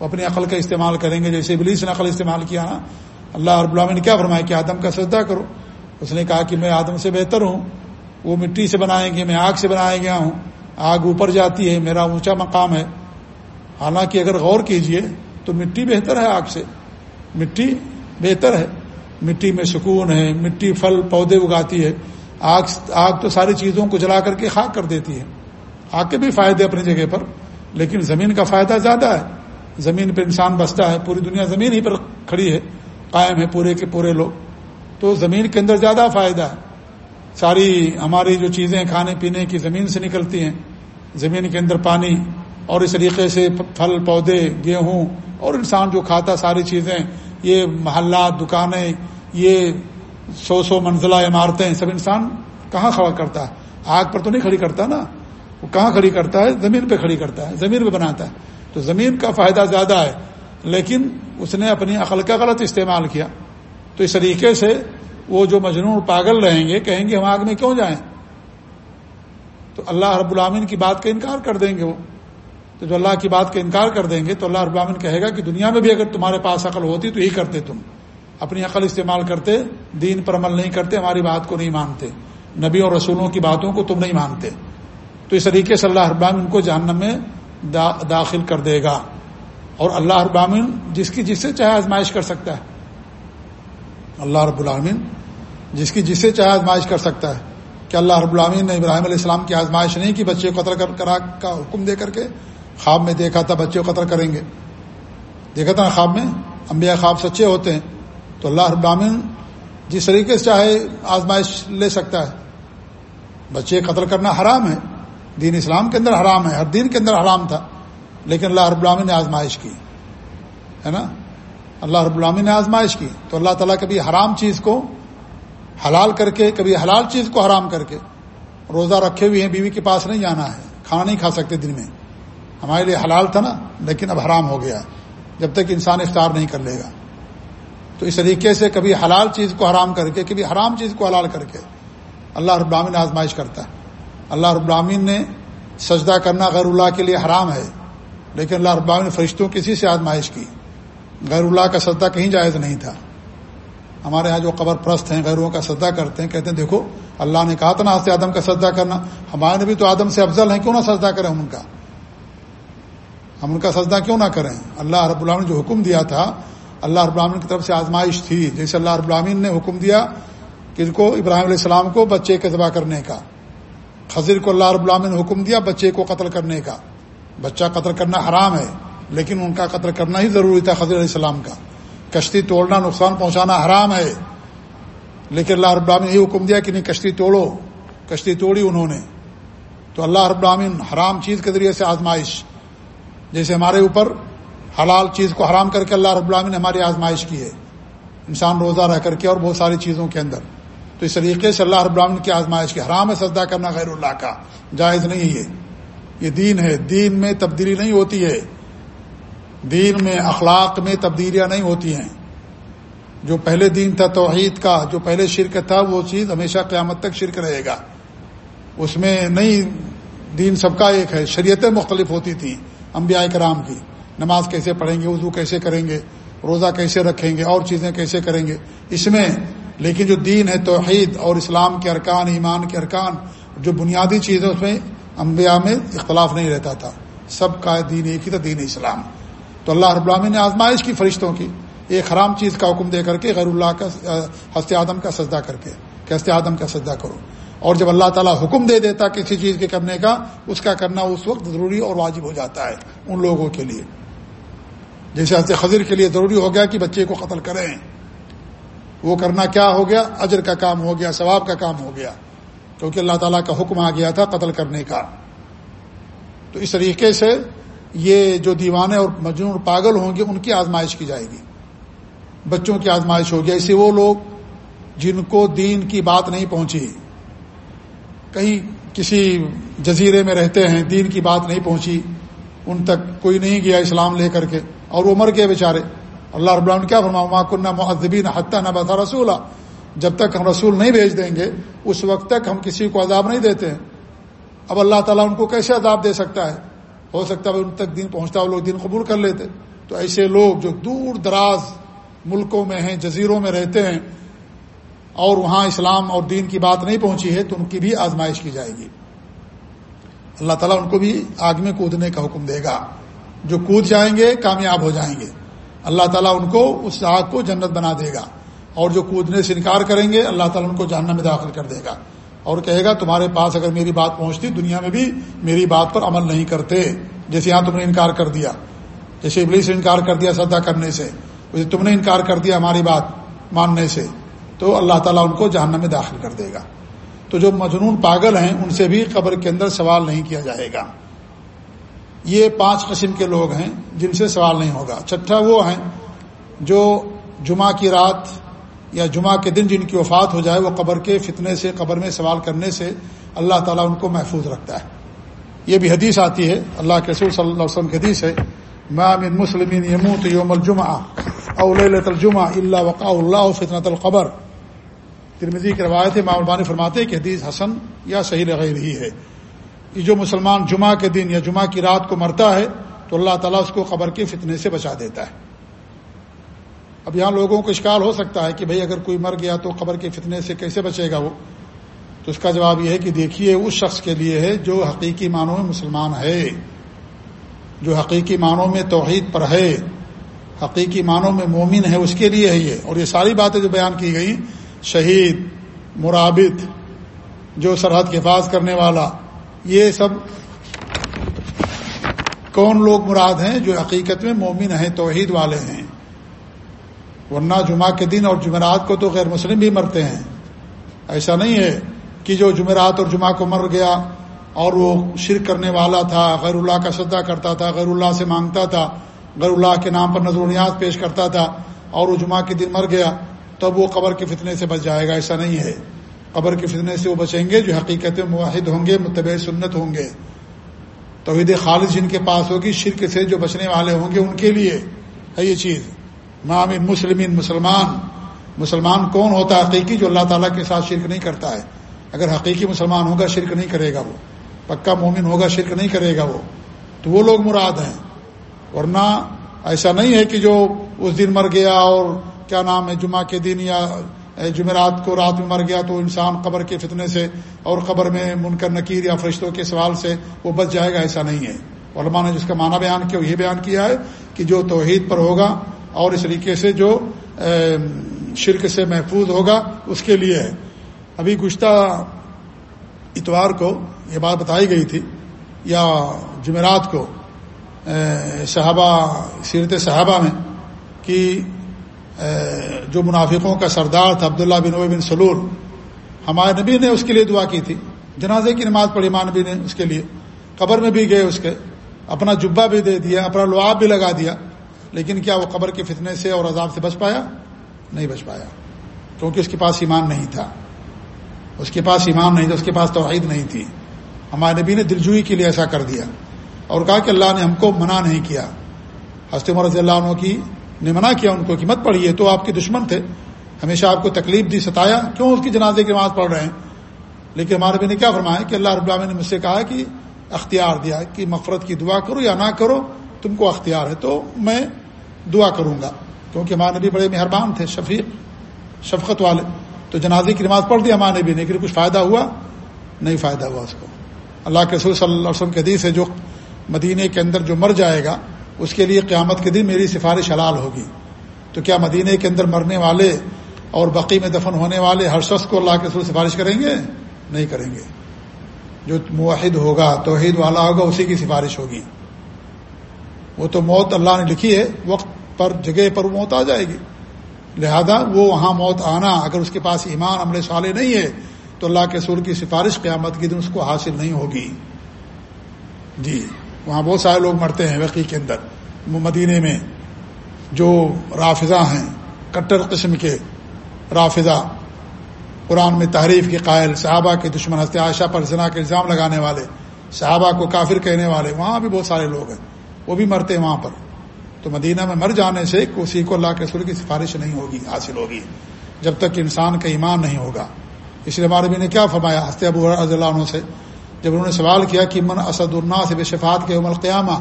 اپنی عقل کا استعمال کریں گے، جیسے ابلیس نے عقل استعمال کیا نا۔ اللہ رب اللہ نے کیا فرمایا کہ آدم کا سجدہ کرو۔ اس نے کہا کہ میں آدم سے بہتر ہوں، وہ مٹی سے بنائیں گے، میں آگ سے بنایا گیا ہوں۔ آگ اوپر جاتی ہے، میرا اونچا مقام ہے۔ حالانکہ اگر غور کیجیے تو مٹی بہتر ہے آگ سے۔ مٹی بہتر ہے۔ مٹی میں سکون ہے، مٹی پھل، پودے اگاتی ہے۔ آگ آگ تو ساری چیزوں کو جلا کر کے خاک کر دیتی ہے۔ آگ کے بھی فائدے اپنی جگہ پر، لیکن زمین کا فائدہ زیادہ ہے۔ زمین پہ انسان بستا ہے، پوری دنیا زمین ہی پر کھڑی ہے، قائم ہے پورے کے پورے لوگ۔ تو زمین کے اندر زیادہ فائدہ ہے۔ ساری ہماری جو چیزیں کھانے پینے کی زمین سے نکلتی ہیں زمین کے اندر پانی اور اس طریقے سے پھل، پودے، گیہوں اور انسان جو کھاتا، ساری چیزیں، یہ محلات، دکانیں، یہ سو سو منزلہ عمارتیں، سب انسان کہاں کھڑا کرتا ہے؟ آگ پر تو نہیں کھڑی کرتا نا؟ وہ کہاں کھڑی کرتا ہے؟ زمین پہ کھڑی کرتا ہے، زمین پہ بناتا ہے۔ تو زمین کا فائدہ زیادہ ہے، لیکن اس نے اپنی عقل کا غلط استعمال کیا۔ تو اس طریقے سے وہ جو مجنون پاگل رہیں گے، کہیں گے ہم آگ میں کیوں جائیں؟ تو اللہ رب العامن کی بات کا انکار کر دیں گے وہ۔ تو جو اللہ کی بات کا انکار کر دیں گے تو اللہ رب العامن کہے گا کہ دنیا میں بھی اگر تمہارے پاس عقل ہوتی تو یہی کرتے تم۔ اپنی عقل استعمال کرتے، دین پر عمل نہیں کرتے، ہماری بات کو نہیں مانتے۔ نبی اور رسولوں کی باتوں کو تم نہیں مانتے۔ تو اس طریقے سے اللہ رب العامن کو جہنم میں داخل کر دے گا۔ اور اللہ رب العامن جس کی جس سے چاہے آزمائش کر سکتا ہے۔ اللہ رب العامن جس کی جسے چاہے آزمائش کر سکتا ہے۔ کہ اللہ رب العامین نے ابراہیم علیہ السلام کی آزمائش نہیں کی بچے کو قتل کر کرا کا حکم دے کر کے خواب میں دیکھا تھا بچے کو قتل کریں گے۔ دیکھا تھا نا خواب میں؟ انبیاء خواب سچے ہوتے ہیں۔ تو اللہ رب العامین جس طریقے سے چاہے آزمائش لے سکتا ہے۔ بچے قتل کرنا حرام ہے۔ دین اسلام کے اندر حرام ہے۔ ہر دین کے اندر حرام تھا۔ لیکن اللہ رب العامین نے آزمائش کی۔ ہے نا؟ اللہ رب العامین نے آزمائش کی۔ تو اللہ تعالیٰ کبھی حرام چیز کو حلال کر کے، کبھی حلال چیز کو حرام کر کے۔ روزہ رکھے ہوئے ہیں، بیوی کے پاس نہیں جانا ہے۔ کھانا نہیں کھا سکتے دن میں۔ ہمارے لیے حلال تھا نا، لیکن اب حرام ہو گیا جب تک انسان افطار نہیں کر لے گا۔ تو اس طریقے سے کبھی حلال چیز کو حرام کر کے، کبھی حرام چیز کو حلال کر کے۔ اللہ رب العامن آزمائش کرتا ہے۔ اللہ رب العامن نے سجدہ کرنا غیر اللہ کے لیے حرام ہے، لیکن اللہ رب العامن نے فرشتوں کسی سے آزمائش کی۔ غیر اللہ کا سجدہ کہیں جائز نہیں تھا۔ ہمارے ہاں جو قبر پرست ہیں، غیروں کا سجدہ کرتے ہیں، کہتے ہیں، دیکھو، اللہ نے کہا تھا نا سے آدم کا سجدہ کرنا۔ ہمارے نبی تو آدم سے افضل ہیں، کیوں نہ سجدہ کریں ہم ان کا؟ ہم ان کا سجدہ کیوں نہ کریں؟ اللہ رب العالمین جو حکم دیا تھا، اللہ رب العالمین کی طرف سے آزمائش تھی۔ جیسے اللہ رب العالمین نے حکم دیا کہ کو ابراہیم علیہ السلام کو بچے کے ذبح کرنے کا۔ خضر کو اللہ رب العالمین نے حکم دیا بچے کو قتل کرنے کا۔ بچہ قتل کرنا حرام ہے، لیکن ان کا قتل کرنا ہی ضروری تھا خضر علیہ السلام کا۔ کشتی توڑنا، نقصان پہنچانا حرام ہے۔ لیکن اللہ رب العالمین یہ حکم دیا کہ نہیں، کشتی توڑو۔ کشتی توڑی انہوں نے۔ تو اللہ رب العالمین حرام چیز کے ذریعے سے آزمائش، جیسے ہمارے اوپر حلال چیز کو حرام کر کے اللہ رب العالمین نے ہماری آزمائش کی ہے۔ انسان روزہ رہ کر کے اور بہت ساری چیزوں کے اندر۔ تو اس طریقے سے اللہ رب العالمین کی آزمائش کی، حرام ہے سجدہ کرنا غیر اللہ کا۔ جائز نہیں ہے یہ دین ہے۔ دین میں تبدیلی نہیں ہوتی ہے۔ دین میں اخلاق میں تبدیلیاں نہیں ہوتی ہیں۔ جو پہلے دین تھا توحید کا، جو پہلے شرک تھا، وہ چیز ہمیشہ قیامت تک شرک رہے گا۔ اس میں نہیں، دین سب کا ایک ہے۔ شریعتیں مختلف ہوتی تھیں انبیاء کرام کی۔ نماز کیسے پڑھیں گے، وضو کیسے کریں گے، روزہ کیسے رکھیں گے، اور چیزیں کیسے کریں گے۔ اس میں، لیکن جو دین ہے توحید اور اسلام کے ارکان، ایمان کے ارکان، جو بنیادی چیزیں اس میں انبیاء میں اختلاف نہیں رہتا تھا۔ سب کا دین ایک ہی تھا، دین اسلام۔ تو اللہ رب العالمین نے آزمائش کی فرشتوں کی، ایک حرام چیز کا حکم دے کر کے غیر اللہ کا ہست آدم کا سجدہ کر کے، کہ ہست آدم کا سجدہ کرو۔ اور جب اللہ تعالیٰ حکم دے دیتا کسی چیز کے کرنے کا، اس کا کرنا اس وقت ضروری اور واجب ہو جاتا ہے، ان لوگوں کے لیے۔ جیسے حضرت خضر کے لیے ضروری ہو گیا کہ بچے کو قتل کریں۔ وہ کرنا کیا ہو گیا؟ اجر کا کام ہو گیا، ثواب کا کام ہو گیا۔ کیونکہ اللہ تعالیٰ کا حکم آ گیا تھا قتل کرنے کا۔ تو اس طریقے سے یہ جو دیوانے اور مجنون پاگل ہوں گے، ان کی آزمائش کی جائے گی۔ بچوں کی آزمائش ہوگی۔ ایسے وہ لوگ جن کو دین کی بات نہیں پہنچی۔ کہیں کسی جزیرے میں رہتے ہیں، دین کی بات نہیں پہنچی۔ ان تک کوئی نہیں گیا اسلام لے کر کے۔ اور وہ مر گئے بیچارے۔ اللہ رب اللہ کیا فرما ماں کنہ محدبین حتیٰ نہ بتا رسول جب تک ہم رسول نہیں بھیج دیں گے، اس وقت تک ہم کسی کو عذاب نہیں دیتے۔ ہیں اب اللہ تعالیٰ ان کو کیسے عذاب دے سکتا ہے؟ ہو سکتا ہے ان تک دین پہنچتا وہ لوگ دین قبول کر لیتے۔ تو ایسے لوگ جو دور دراز ملکوں میں ہیں، جزیروں میں رہتے ہیں، اور وہاں اسلام اور دین کی بات نہیں پہنچی ہے، تو ان کی بھی آزمائش کی جائے گی۔ اللہ تعالیٰ ان کو بھی آگ میں کودنے کا حکم دے گا۔ جو کود جائیں گے، کامیاب ہو جائیں گے۔ اللہ تعالیٰ ان کو اس آگ کو جنت بنا دے گا۔ اور جو کودنے سے انکار کریں گے، اللہ تعالیٰ ان کو جہنم میں داخل کر دے گا۔ اور کہے گا، تمہارے پاس اگر میری بات پہنچتی، دنیا میں بھی میری بات پر عمل نہیں کرتے. جیسے یہاں تم نے انکار کر دیا، جیسے ابلی سے انکار کر دیا سدا کرنے سے تم نے انکار کر دیا ہماری بات ماننے سے، تو اللہ تعالیٰ ان کو جہنم میں داخل کر دے گا۔ تو جو مجنون پاگل ہیں، ان سے بھی قبر کے اندر سوال نہیں کیا جائے گا۔ یہ پانچ قسم کے لوگ ہیں جن سے سوال نہیں ہوگا۔ چھٹا وہ ہیں جو جمعہ کی رات یا جمعہ کے دن جن کی وفات ہو جائے وہ قبر کے فتنے سے، قبر میں سوال کرنے سے اللہ تعالیٰ ان کو محفوظ رکھتا ہے۔ یہ بھی حدیث آتی ہے۔ اللہ کے رسول صلی اللہ علیہ وسلم کی حدیث ہے من مسلم یموت یوم الجمعہ الجمعہ اللہ وقاء اللہ فطنۃ القبر. ترمزی کی روایت ہے ماں فرماتے کہ حدیث حسن یا صحیح غیر ہی ہے۔ یہ جو مسلمان جمعہ کے دن یا جمعہ کی رات کو مرتا ہے تو اللہ تعالیٰ اس کو قبر کے فتنے سے بچا دیتا ہے۔ اب یہاں لوگوں کو اشکال ہو سکتا ہے کہ بھئی اگر کوئی مر گیا تو قبر کے فتنے سے کیسے بچے گا وہ؟ تو اس کا جواب یہ ہے کہ دیکھیے اس شخص کے لیے ہے جو حقیقی معنوں میں مسلمان ہے، جو حقیقی معنوں میں توحید پر ہے، حقیقی معنوں میں مومن ہے، اس کے لیے ہے یہ۔ اور یہ ساری باتیں جو بیان کی گئی شہید، مرابط، جو سرحد کے حفاظ کرنے والا، یہ سب کون لوگ مراد ہیں جو حقیقت میں مومن ہیں، توحید والے ہیں؟ ورنہ جمعہ کے دن اور جمعرات کو تو غیر مسلم بھی مرتے ہیں۔ ایسا نہیں ہے کہ جو جمعرات اور جمعہ کو مر گیا اور وہ شرک کرنے والا تھا، غیر اللہ کا سدا کرتا تھا، غیر اللہ سے مانگتا تھا، غیر اللہ کے نام پر نظر و نیاز پیش کرتا تھا اور وہ جمعہ کے دن مر گیا، تب وہ قبر کے فتنے سے بچ جائے گا۔ ایسا نہیں ہے۔ قبر کے فتنے سے وہ بچیں گے جو حقیقت معاہد ہوں گے، متبع سنت ہوں گے۔ توحید خالص جن کے پاس ہوگی، شرک سے جو بچنے والے ہوں گے ان کے لیے۔ ہے یہ چیز۔ مام مسلمین، مسلمان. مسلمان کون ہوتا ہے؟ حقیقی جو اللہ تعالیٰ کے ساتھ شرک نہیں کرتا ہے. اگر حقیقی مسلمان ہوگا، شرک نہیں کرے گا وہ. پکا مومن ہوگا، شرک نہیں کرے گا وہ. تو وہ لوگ مراد ہیں. ورنہ ایسا نہیں ہے کہ جو اس دن مر گیا اور کیا نام ہے، جمعہ کے دن یا جمعرات کو رات میں مر گیا تو انسان قبر کے فتنے سے اور قبر میں منکر، نکیر یا فرشتوں کے سوال سے وہ بچ جائے گا، ایسا نہیں ہے. علماء نے جس کا معنی بیان کیا، وہ یہ بیان کیا ہے کہ جو توحید پر ہوگا اور اس طریقے سے جو شرک سے محفوظ ہوگا، اس کے لیے ہے۔ ابھی گشتہ اتوار کو یہ بات بتائی گئی تھی، یا جمعرات کو صحابہ، سیرت صحابہ میں، کہ جو منافقوں کا سردار تھا، عبداللہ بن بن سلور ہمارے نبی نے اس کے لیے دعا کی تھی۔ جنازے کی نماز پڑھی ماں نبی نے اس کے لیے۔ قبر میں بھی گئے اس کے۔ اپنا جبہ بھی دے دیا، اپنا لعاب بھی لگا دیا۔ لیکن کیا وہ قبر کے فتنے سے اور عذاب سے بچ پایا؟ نہیں بچ پایا۔ کیونکہ اس کے پاس ایمان نہیں تھا۔ اس کے پاس ایمان نہیں تھا، اس کے پاس توحید نہیں تھی۔ ہمارے نبی نے دلجوئی کے لیے ایسا کر دیا۔ اور کہا کہ اللہ نے ہم کو منع نہیں کیا۔ ہست رضی اللہ عنہ کی نے منع کیا، ان کو کہ مت پڑھیے تو آپ کے دشمن تھے۔ ہمیشہ آپ کو تکلیف دی، ستایا۔ کیوں اس کی جنازے کی نماز پڑھ رہے ہیں؟ لیکن ہمارے نبی نے کیا فرمایا کہ اللہ رب العالمین نے مجھ سے کہا کہ اختیار دیا کہ مفرت کی دعا کرو یا نہ کرو، تم کو اختیار ہے۔ تو میں دعا کروں گا۔ کیونکہ ہمارے نبی بڑے مہربان تھے، شفیق، شفقت والے۔ تو جنازے کی نماز پڑھ دی، ہمارے نبی نے۔ کہ کچھ فائدہ ہوا، نہیں فائدہ ہوا اس کو۔ اللہ کے رسول صلی اللہ علیہ وسلم کے حدیث ہے، جو مدینے کے اندر جو مر جائے گا، اس کے لیے قیامت کے دن میری سفارش حلال ہوگی۔ تو کیا مدینے کے اندر مرنے والے اور بقی میں دفن ہونے والے ہر شخص کو اللہ کے رسول سفارش کریں گے؟ نہیں کریں گے۔ جو معاہد ہوگا، توحید والا ہوگا، اسی کی سفارش ہوگی۔ وہ تو موت اللہ نے لکھی ہے، وقت پر، جگہ پر موت آ جائے گی۔ لہذا وہ وہاں موت آنا، اگر اس کے پاس ایمان عمل صالح نہیں ہے، تو اللہ کے سور کی سفارش قیامت کے دن اس کو حاصل نہیں ہوگی۔ جی وہاں بہت سارے لوگ مرتے ہیں وقی کے اندر۔ مدینے میں جو رافضہ ہیں، کٹر قسم کے رافضہ، قرآن میں تحریف کے قائل، صحابہ کے دشمن ہست عائشہ پر زنا کے الزام لگانے والے، صحابہ کو کافر کہنے والے، وہاں بھی بہت سارے لوگ ہیں۔ وہ بھی مرتے ہیں وہاں پر۔ تو مدینہ میں مر جانے سے کسی کو اللہ کے رسول کی سفارش نہیں ہوگی، حاصل ہوگی۔ جب تک انسان کا ایمان نہیں ہوگا۔ اس لیے ہمارے بھی نے کیا فرمایا ہست ابو رضی اللہ عنہ سے، جب انہوں نے سوال کیا کہ من اسد اللہ سے بے شفات کے عمل قیامہ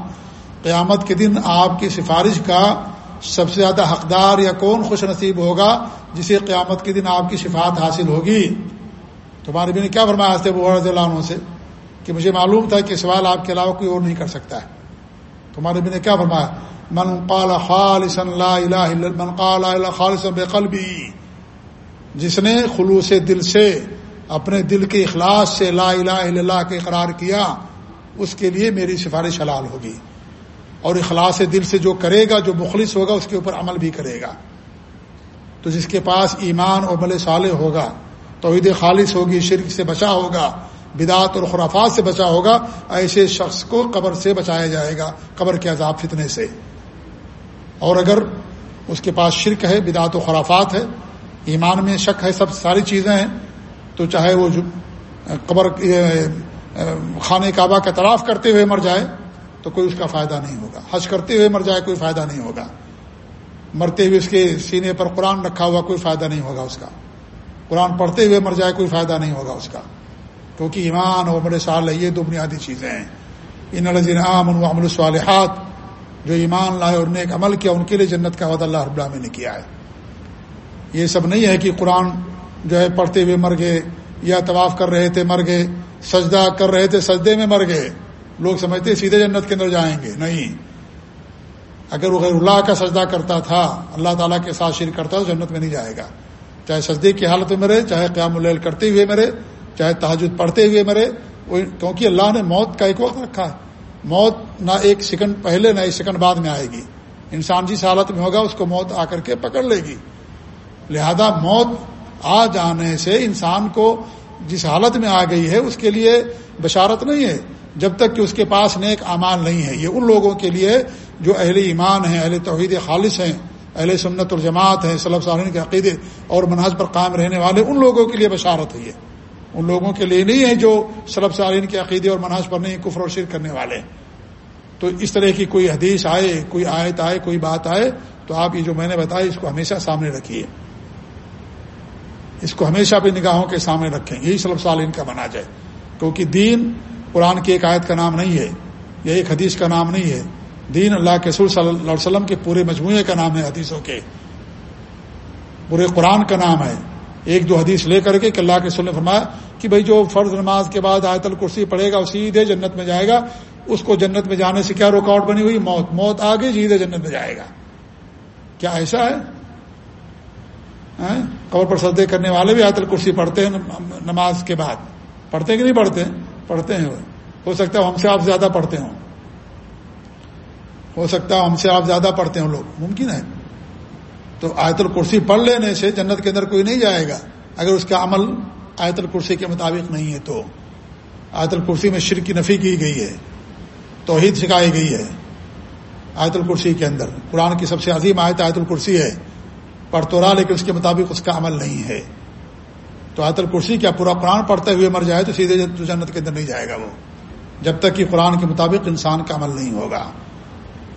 قیامت کے دن آپ کی سفارش کا سب سے زیادہ حقدار یا کون خوش نصیب ہوگا، جسے قیامت کے دن آپ کی شفات حاصل ہوگی؟ تمہارے بھی نے کیا فرمایا ہست ابو رضی اللہ عنہ سے؟ کہ مجھے معلوم تھا کہ سوال آپ کے علاوہ کوئی اور نہیں کر سکتا ہے۔ تمہارے بھی نے کیا فرمایا؟ من قال خالص لا الہ الا من قال خالص بقلبی۔ جس نے خلوص دل سے، اپنے دل کے اخلاص سے لا الہ الا اللہ کے اقرار کیا، اس کے لیے میری سفارش حلال ہوگی۔ اور اخلاص دل سے جو کرے گا، جو مخلص ہوگا، اس کے اوپر عمل بھی کرے گا۔ تو جس کے پاس ایمان اور مل صالح ہوگا، توحید خالص ہوگی، شرک سے بچا ہوگا بدعت اور خرافات سے بچا ہوگا، ایسے شخص کو قبر سے بچایا جائے گا، قبر کے عذاب فتنے سے۔ اور اگر اس کے پاس شرک ہے، بدعت و خرافات ہے، ایمان میں شک ہے، سب ساری چیزیں ہیں، تو چاہے وہ قبر خانہ کعبہ کا طراف کرتے ہوئے مر جائے، تو کوئی اس کا فائدہ نہیں ہوگا۔ حج کرتے ہوئے مر جائے، کوئی فائدہ نہیں ہوگا۔ مرتے ہوئے اس کے سینے پر قرآن رکھا ہوا، کوئی فائدہ نہیں ہوگا اس کا۔ قرآن پڑھتے ہوئے مر جائے، کوئی فائدہ نہیں ہوگا اس کا۔ کیونکہ ایمان اور عمر سال یہ دو بنیادی چیزیں ہیں۔ ان الزین عام ان عمل الصالحات، جو ایمان لائے اور نیک عمل کیا، ان کے لیے جنت کا وعدہ اللہ رب نے کیا ہے۔ یہ سب نہیں ہے کہ قرآن جو ہے پڑھتے ہوئے مر گئے، یا طواف کر رہے تھے مر گئے، سجدہ کر رہے تھے سجدے میں مر گئے۔ لوگ سمجھتے سیدھے جنت کے اندر جائیں گے۔ نہیں۔ اگر وہ غیر اللہ کا سجدہ کرتا تھا، اللہ تعالیٰ کے ساتھ شرک کرتا تو جنت میں نہیں جائے گا۔ چاہے سجدے کی حالت میں مرے چاہے قیام العل کرتے ہوئے مرے چاہے تحجد پڑھتے ہوئے مرے کیونکہ اللہ نے موت کا ایک وقت رکھا ہے۔ موت نہ ایک سیکنڈ پہلے، نہ ایک سیکنڈ بعد میں آئے گی۔ انسان جس حالت میں ہوگا، اس کو موت آ کر کے پکڑ لے گی۔ لہذا موت آ جانے سے انسان کو جس حالت میں آ گئی ہے، اس کے لیے بشارت نہیں ہے۔ جب تک کہ اس کے پاس نیک امان نہیں ہے۔ یہ ان لوگوں کے لیے جو اہل ایمان ہیں، اہل توحید خالص ہیں، اہل سنت الجماعت ہیں صلب صالح کے عقیدے اور منہج پر قائم رہنے والے، ان لوگوں کے لیے بشارت ہے یہ۔ ان لوگوں کے لیے نہیں ہے جو سلب سالین کے عقیدے اور مناج پر نہیں، کفر و شرک کرنے والے تو اس طرح کی کوئی حدیث آئے، کوئی آیت آئے، کوئی بات آئے، تو آپ یہ جو میں نے بتایا، اس کو ہمیشہ سامنے رکھیے۔ اس کو ہمیشہ بھی نگاہوں کے سامنے رکھیں۔ یہی سلب سالین کا بنا جائے کیونکہ دین قرآن کی ایک آیت کا نام نہیں ہے، یا ایک حدیث کا نام نہیں ہے۔ دین اللہ کے سر صلی اللہ علیہ وسلم کے پورے مجموعے کا نام ہے حدیثوں کے۔ پورے قرآن کا نام ہے۔ ایک دو حدیث لے کر کے کہ اللہ کے سل نے فرمایا کہ بھائی جو فرض نماز کے بعد آیت الکرسی پڑھے گا سیدھے جنت میں جائے گا، اس کو جنت میں جانے سے کیا رکاوٹ بنی ہوئی؟ موت۔ موت آگے سیدھے جنت میں جائے گا۔ کیا ایسا ہے؟ ہاں؟ قبر پر سردے کرنے والے بھی آیت الکرسی پڑھتے ہیں نماز کے بعد۔ پڑھتے کہ نہیں پڑھتے؟ پڑھتے ہیں ہو سکتا ہے ہم سے آپ زیادہ پڑھتے ہوں۔ ہو سکتا ہے ہم سے آپ زیادہ پڑھتے ہوں لوگ۔ ممکن ہے؟ تو آیت الکرسی پڑھ لینے سے جنت کے اندر کوئی نہیں جائے گا۔ اگر اس کا عمل آیت الکرسی کے مطابق نہیں ہے تو۔ آیت الکرسی میں شرک کی نفی کی گئی ہے۔ توحید سکھائی گئی ہے۔ آیت الکرسی کے اندر۔ قرآن کی سب سے عظیم آیت آیت الکرسی ہے۔ پڑھ تو رہا لیکن اس کے مطابق اس کا عمل نہیں ہے۔ تو آیت الکرسی کیا پورا قرآن پڑھتے ہوئے مر جائے تو سیدھے جنت کے اندر نہیں جائے گا وہ۔ جب تک کہ قرآن کے مطابق انسان کا عمل نہیں ہوگا۔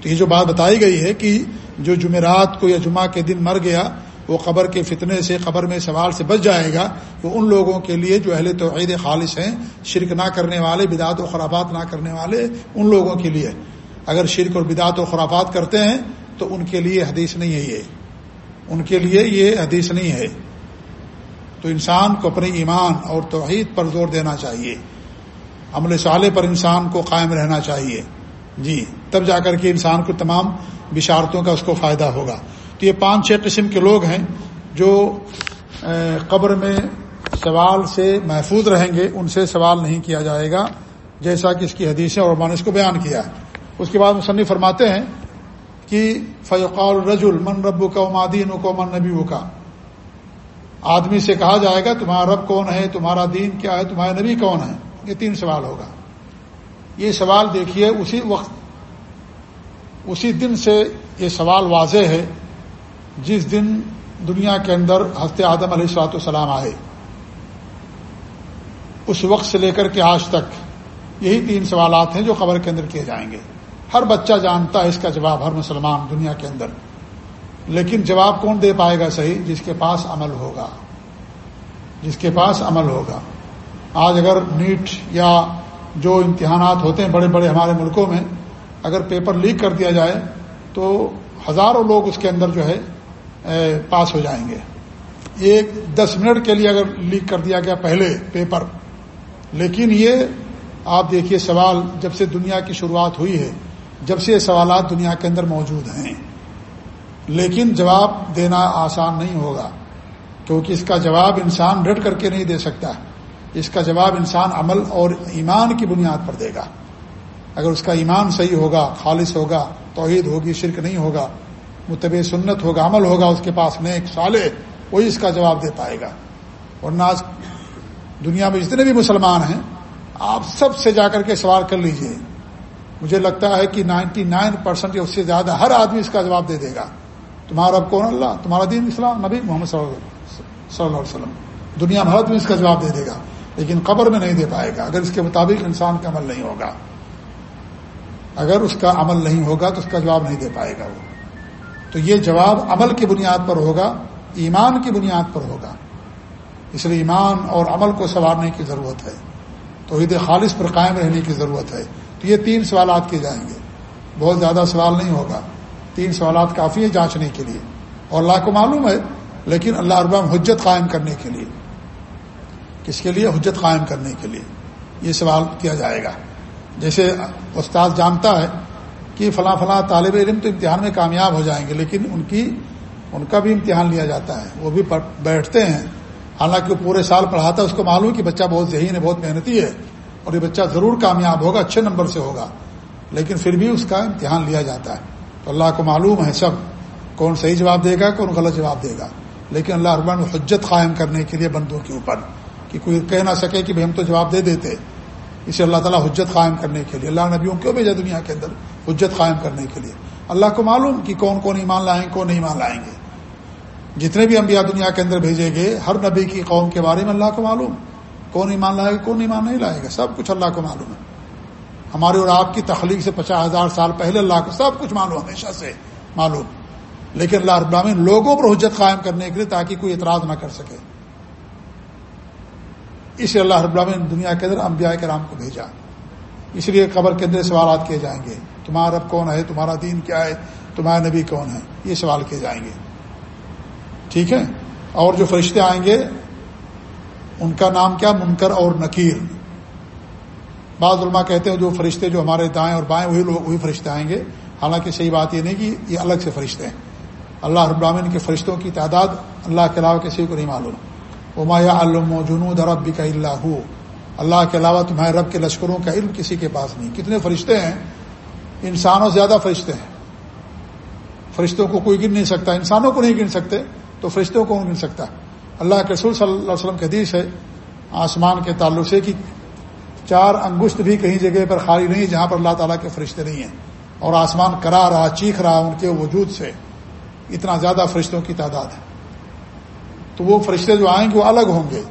تو یہ جو بات بتائی گئی ہے کہ جو جمعرات کو یا جمعہ کے دن مر گیا، وہ قبر کے فتنے سے، قبر میں سوال سے بچ جائے گا وہ ان لوگوں کے لیے جو اہل توحید خالص ہیں، شرک نہ کرنے والے، بدعت و خرافات نہ کرنے والے، ان لوگوں کے لیے۔ اگر شرک اور بدعت و خرافات کرتے ہیں، تو ان کے لیے حدیث نہیں ہے یہ۔ ان کے لیے یہ حدیث نہیں ہے۔ تو انسان کو اپنے ایمان اور توحید پر زور دینا چاہیے۔ عمل صالح پر انسان کو قائم رہنا چاہیے۔ جی تب جا کر کے انسان کو تمام بشارتوں کا اس کو فائدہ ہوگا۔ تو یہ پانچ چھ قسم کے لوگ ہیں جو قبر میں سوال سے محفوظ رہیں گے، ان سے سوال نہیں کیا جائے گا، جیسا کہ اس کی حدیثیں اور نے اس کو بیان کیا ہے۔ اس کے بعد مصنف فرماتے ہیں کہ فیقال رجول من رب کا مادین کو من نبی کا آدمی سے کہا جائے گا، تمہارا رب کون ہے؟ تمہارا دین کیا ہے؟ تمہارا نبی کون ہے یہ تین سوال ہوگا۔ یہ سوال دیکھیے، اسی وقت، اسی دن سے یہ سوال واضح ہے، جس دن دنیا کے اندر ہفتے آدم علیہ السلاۃ السلام آئے۔ اس وقت سے لے کر کے آج تک یہی تین سوالات ہیں جو قبر کے اندر کیے جائیں گے۔ ہر بچہ جانتا ہے اس کا جواب ہر مسلمان دنیا کے اندر۔ لیکن جواب کون دے پائے گا صحیح؟ جس کے پاس عمل ہوگا۔ جس کے پاس عمل ہوگا۔ آج اگر نیٹ یا جو امتحانات ہوتے ہیں بڑے بڑے ہمارے ملکوں میں، اگر پیپر لیک کر دیا جائے تو ہزاروں لوگ اس کے اندر جو ہے پاس ہو جائیں گے۔ ایک دس منٹ کے لیے اگر لیک کر دیا گیا پہلے پیپر۔ لیکن یہ، آپ دیکھیے، سوال جب سے دنیا کی شروعات ہوئی ہے، جب سے یہ سوالات دنیا کے اندر موجود ہیں۔ لیکن جواب دینا آسان نہیں ہوگا، کیونکہ اس کا جواب انسان ڈٹ کر کے نہیں دے سکتا۔ اس کا جواب انسان عمل اور ایمان کی بنیاد پر دے گا۔ اگر اس کا ایمان صحیح ہوگا، خالص ہوگا، توحید ہوگی، شرک نہیں ہوگا متب سنت ہوگا، عمل ہوگا، اس کے پاس نیک سالے وہی اس کا جواب دے پائے گا۔ ورنہ آج دنیا میں جتنے بھی مسلمان ہیں، آپ سب سے جا کر کے سوال کر لیجیے۔ مجھے لگتا ہے کہ نائنٹی نائن پرسینٹ یا اس سے زیادہ ہر آدمی اس کا جواب دے دے گا۔ تمہارا اب کون اللہ، تمہارا دین اسلام، نبی محمد صلی اللہ علیہ وسلم۔ دنیا بھر میں اس کا جواب دے دے گا۔ لیکن قبر میں نہیں دے پائے گا، اگر اس کے مطابق انسان کا عمل نہیں ہوگا۔ اگر اس کا عمل نہیں ہوگا تو اس کا جواب نہیں دے پائے گا وہ۔ تو یہ جواب عمل کی بنیاد پر ہوگا، ایمان کی بنیاد پر ہوگا۔ اس لیے ایمان اور عمل کو سنوارنے کی ضرورت ہے۔ تو عید خالص پر قائم رہنے کی ضرورت ہے۔ تو یہ تین سوالات کیے جائیں گے۔ بہت زیادہ سوال نہیں ہوگا۔ تین سوالات کافی ہیں جانچنے کے لیے۔ اور اللہ کو معلوم ہے، لیکن اللہ اربام حجت قائم کرنے کے لیے۔ کس کے لیے؟ حجت قائم کرنے کے لیے۔ یہ سوال کیا جائے گا۔ جیسے استاد جانتا ہے کہ فلاں فلاں طالب علم تو امتحان میں کامیاب ہو جائیں گے، لیکن ان کی، ان کا بھی امتحان لیا جاتا ہے۔ وہ بھی بیٹھتے ہیں۔ حالانکہ وہ پورے سال پڑھاتا ہے، اس کو معلوم کہ بچہ بہت ذہین ہے، بہت محنتی ہے اور یہ بچہ ضرور کامیاب ہوگا، اچھے نمبر سے ہوگا۔ لیکن پھر بھی اس کا امتحان لیا جاتا ہے۔ تو اللہ کو معلوم ہے سب، کون صحیح جواب دے گا، کون غلط جواب دے گا۔ لیکن اللہ اربان حجت قائم کرنے کے لیے بندوں کے اوپر کہ کوئی کہہ نہ سکے کہ ہم تو جواب دے دیتے اسے اللہ تعالیٰ حجت قائم کرنے کے لیے۔ اللہ نبیوں کیوں بھیجا دنیا کے اندر حجت قائم کرنے کے لیے؟ اللہ کو معلوم کہ کون کون ایمان لائیں، کون نہیں ایمان لائیں گے۔ جتنے بھی انبیاء دنیا کے اندر بھیجے گئے، ہر نبی کی قوم کے بارے میں اللہ کو معلوم۔ کون ایمان لائے گا، کون ایمان نہیں لائے گا؟ سب کچھ اللہ کو معلوم ہے۔ ہمارے اور آپ کی تخلیق سے پچاس ہزار سال پہلے اللہ کو سب کچھ معلوم، ہمیشہ سے معلوم۔ لیکن اللہ ابراہین لوگوں پر حجت قائم کرنے کے لیے تاکہ کوئی اعتراض نہ کر سکے۔ اس لیے اللہ ابراہین دنیا کے اندر انبیاء کرام کو بھیجا۔ اس لیے قبر کے اندر سوالات کیے جائیں گے۔ تمہارا رب کون ہے؟ تمہارا دین کیا ہے؟ تمہارا نبی کون ہے؟ یہ سوال کیے جائیں گے۔ ٹھیک ہے؟ اور جو فرشتے آئیں گے، ان کا نام کیا؟ منکر اور نکیر۔ بعض علماء کہتے ہیں جو فرشتے جو ہمارے دائیں اور بائیں، وہی لوگ، وہی فرشتے آئیں گے۔ حالانکہ صحیح بات یہ نہیں کہ یہ الگ سے فرشتے ہیں۔ اللہ رب العالمین کے فرشتوں کی تعداد اللہ کے علاوہ کسی کو نہیں معلوم۔ عمایہ علم و جنود رب کا اللہ اللہ کے علاوہ تمہارے رب کے لشکروں کا علم کسی کے پاس نہیں۔ کتنے فرشتے ہیں؟ انسانوں زیادہ فرشتے ہیں۔ فرشتوں کو کوئی گن نہیں سکتا۔ انسانوں کو نہیں گن سکتے، تو فرشتوں کو گن سکتا؟ اللہ کے رسول صلی اللہ علیہ وسلم کے حدیث ہے، آسمان کے تعلق سے کہ چار انگشت بھی کہیں جگہ پر خالی نہیں، جہاں پر اللہ تعالیٰ کے فرشتے نہیں ہیں۔ اور آسمان کرا رہا، چیخ رہا ان کے وجود سے۔ اتنا زیادہ فرشتوں کی تعداد ہے۔ تو وہ فرشتے جو آئیں گے وہ الگ ہوں گے۔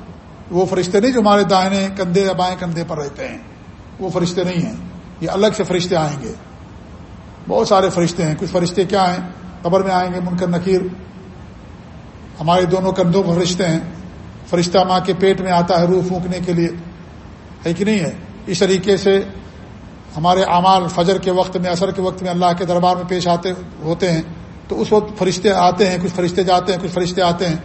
وہ فرشتے نہیں جو ہمارے دائیں کندھے یا بائیں کندھے پر رہتے ہیں۔ وہ فرشتے نہیں ہیں۔ یہ الگ سے فرشتے آئیں گے۔ بہت سارے فرشتے ہیں۔ کچھ فرشتے کیا ہیں؟ قبر میں آئیں گے منکر نکیر۔ ہمارے دونوں کندھوں پر فرشتے ہیں۔ فرشتہ ماں کے پیٹ میں آتا ہے روح پھونکنے کے لیے۔ ہے کہ نہیں ہے؟ اس طریقے سے ہمارے اعمال فجر کے وقت میں اثر کے وقت میں اللہ کے دربار میں پیش آتے ہوتے ہیں۔ تو اس وقت فرشتے آتے ہیں، کچھ فرشتے جاتے ہیں، کچھ فرشتے آتے ہیں۔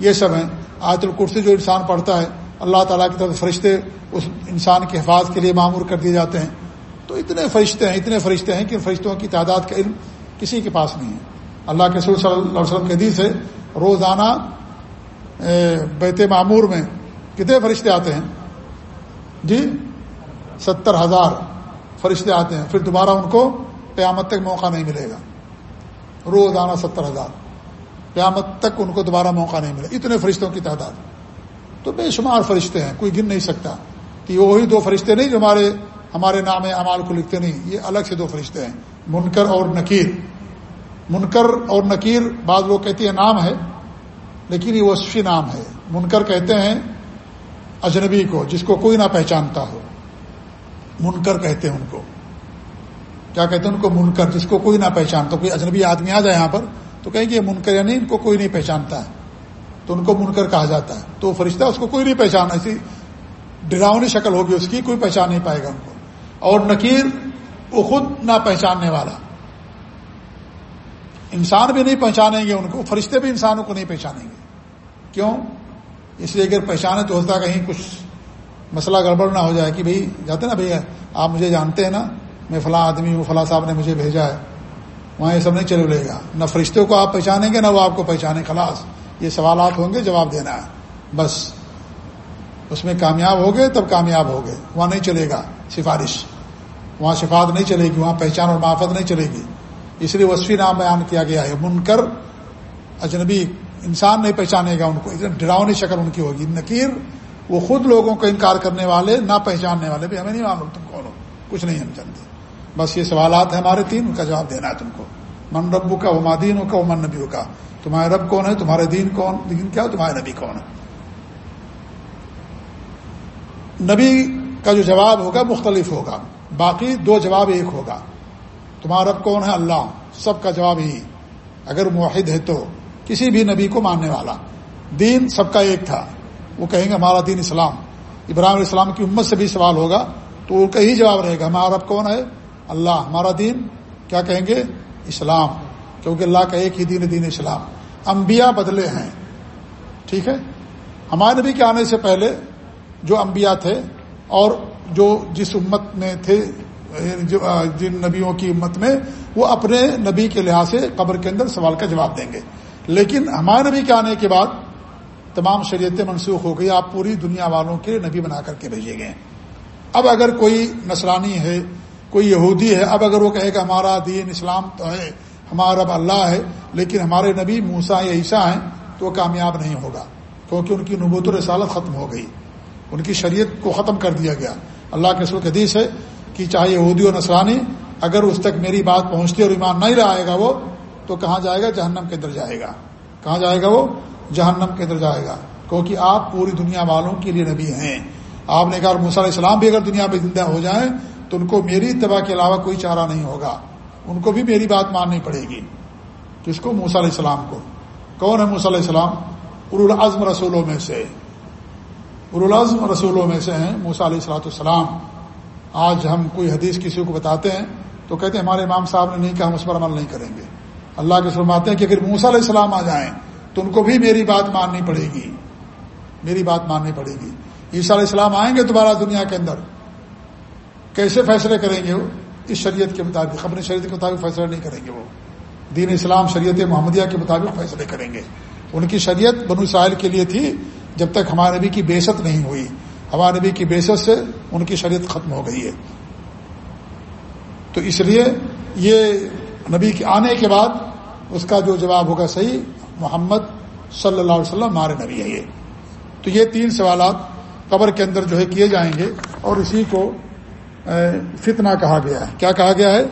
یہ سب ہیں۔ آیت الکرسی جو انسان پڑھتا ہے، اللہ تعالیٰ کی طرف فرشتے اس انسان کے حفاظ کے لیے معمور کر دیے جاتے ہیں۔ تو اتنے فرشتے ہیں، اتنے فرشتے ہیں کہ فرشتوں کی تعداد کا علم کسی کے پاس نہیں ہے۔ اللہ کے سور صلی اللہ علیہ وسلم کے حدیث ہے، روزانہ بیت معمور میں کتنے فرشتے آتے ہیں؟ جی ستر ہزار فرشتے آتے ہیں۔ پھر دوبارہ ان کو قیامت تک موقع نہیں ملے گا۔ روزانہ ستر ہزار۔ قیامت تک ان کو دوبارہ موقع نہیں ملے، اتنے فرشتوں کی تعداد۔ تو بے شمار فرشتے ہیں، کوئی گن نہیں سکتا۔ کہ وہی دو فرشتے نہیں جو ہمارے ہمارے نام امال کو لکھتے نہیں، یہ الگ سے دو فرشتے ہیں۔ منکر اور نکیر۔ منکر اور نکیر، بعض لوگ کہتے ہیں نام ہے، لیکن یہ وصفی نام ہے۔ منکر کہتے ہیں اجنبی کو، جس کو کوئی نہ پہچانتا ہو۔ منکر کہتے ہیں ان کو۔ کیا کہتے ہیں ان کو؟ منکر، جس کو کوئی نہ پہچانتا کوئی اجنبی آدمی آ جائے یہاں پر تو کہیں گے منکر یعنی ان کو کوئی نہیں پہچانتا ہے، تو ان کو منکر کہا جاتا ہے۔ تو فرشتہ اس کو کوئی نہیں پہچانا ایسی ڈراؤنی شکل ہوگی اس کی، کوئی پہچان نہیں پائے گا ان کو۔ اور نکیر وہ خود نہ پہچاننے والا۔ انسان بھی نہیں پہچانیں گے ان کو، فرشتے بھی انسانوں کو نہیں پہچانیں گے۔ کیوں؟ اس لیے اگر پہچانے تو ہوتا کہیں کچھ مسئلہ گڑبڑ نہ ہو جائے کہ بھائی جاتے نا بھیا آپ مجھے جانتے ہیں نا، میں فلاں آدمی ہوں، فلاں صاحب نے مجھے بھیجا ہے۔ وہاں یہ سب نہیں چلے لے گا۔ نہ فرشتوں کو آپ پہچانیں گے، نہ وہ آپ کو پہچانے، خلاص۔ یہ سوالات ہوں گے، جواب دینا ہے۔ بس۔ اس میں کامیاب ہو گئے، تب کامیاب ہو گئے۔ وہاں نہیں چلے گا۔ سفارش۔ وہاں شفات نہیں چلے گی، وہاں پہچان اور معافت نہیں چلے گی۔ اس لیے وصفی نام بیان کیا گیا ہے۔ منکر اجنبی انسان نہیں پہچانے گا ان کو۔ ڈراؤنی شکل ان کی ہوگی۔ نکیر، وہ خود لوگوں کو انکار کرنے والے، نہ پہچاننے والے۔ بھی ہمیں نہیں معلوم تم کون ہو۔ کچھ نہیں ہم جانتے۔ بس یہ سوالات ہیں ہمارے تین، ان کا جواب دینا ہے تم کو۔ من ربو کا وہ مادین کا وہ من نبی کا تمہارے رب کون ہے؟ تمہارے دین کون؟ دین کیا تمہارے نبی کون ہے نبی کا جو جواب ہوگا مختلف ہوگا، باقی دو جواب ایک ہوگا۔ تمہارا رب کون ہے؟ اللہ۔ سب کا جواب ہی اگر معاہد ہے تو کسی بھی نبی کو ماننے والا۔ دین سب کا ایک تھا۔ وہ کہیں گے ہمارا دین اسلام۔ ابراہیم علیہ السلام کی امت سے بھی سوال ہوگا تو وہ کہیں جواب رہے گا، ہمارا رب کون ہے؟ اللہ ہمارا دین، کیا کہیں گے؟ اسلام۔ کیونکہ اللہ کا ایک ہی دین دین اسلام۔ انبیاء بدلے ہیں۔ ٹھیک ہے؟ ہمارے نبی کے آنے سے پہلے جو انبیاء تھے اور جو جس امت میں تھے یعنی جو جن نبیوں کی امت میں، وہ اپنے نبی کے لحاظ سے قبر کے اندر سوال کا جواب دیں گے۔ لیکن ہمارے نبی کے آنے کے بعد تمام شریعتیں منسوخ ہو گئی، آپ پوری دنیا والوں کے نبی بنا کر کے بھیجے گئے۔ اب اگر کوئی نصرانی ہے کوئی یہودی ہے، اب اگر وہ کہے کہ ہمارا دین اسلام تو ہے، ہمارا رب اللہ ہے، لیکن ہمارے نبی موسا یا عیسیٰ ہیں، تو وہ کامیاب نہیں ہوگا، کیونکہ ان کی نبوت و رسالت ختم ہو گئی۔ ان کی شریعت کو ختم کر دیا گیا۔ اللہ کے سلک حدیث ہے کہ چاہے یہودی و نسرانی اگر اس تک میری بات پہنچتی اور ایمان نہیں رہے گا وہ، تو کہاں جائے گا؟ جہنم کے اندر جائے گا۔ کہاں جائے گا وہ؟ جہنم کے اندر جائے گا۔ کیونکہ آپ پوری دنیا والوں کے لیے نبی ہیں۔ آپ نے کہا موسیٰ علیہ السلام بھی اگر دنیا میں زندہ ہو جائیں تو ان کو میری اتباع کے علاوہ کوئی چارہ نہیں ہوگا۔ ان کو بھی میری بات ماننی پڑے گی۔ کس کو موسیٰ علیہ السلام کو۔ کون ہے موسیٰ علیہ السلام؟ ارالعظم رسولوں میں سے۔ ارالعظم رسولوں میں سے ہیں موسیٰ علیہ السلاۃ السلام آج ہم کوئی حدیث کسی کو بتاتے ہیں تو کہتے ہیں ہمارے امام صاحب نے نہیں کہا، ہم اس پر عمل نہیں کریں گے۔ اللہ کے فرماتے ہیں کہ اگر موسیٰ علیہ السلام آ جائیں تو ان کو بھی میری بات ماننی پڑے گی۔ میری بات ماننی پڑے گی۔ عیسیٰ علیہ السلام آئیں گے دوبارہ دنیا کے اندر۔ کیسے فیصلے کریں گے وہ؟ اس شریعت کے مطابق اپنی شریعت کے مطابق فیصلہ نہیں کریں گے وہ۔ دین اسلام، شریعت محمدیہ کے مطابق فیصلے کریں گے۔ ان کی شریعت بنو ساحل کے لیے تھی جب تک ہمارے نبی کی بےست نہیں ہوئی۔ ہمارے نبی کی بےست سے ان کی شریعت ختم ہو گئی ہے۔ تو اس لیے یہ نبی کے آنے کے بعد اس کا جو جواب ہوگا صحیح، محمد صلی اللہ علیہ وسلم ہمارے نبی ہے یہ۔ تو یہ تین سوالات قبر کے اندر جو ہے کیے جائیں گے اور اسی کو فتنہ کہا گیا ہے۔ کیا کہا گیا ہے؟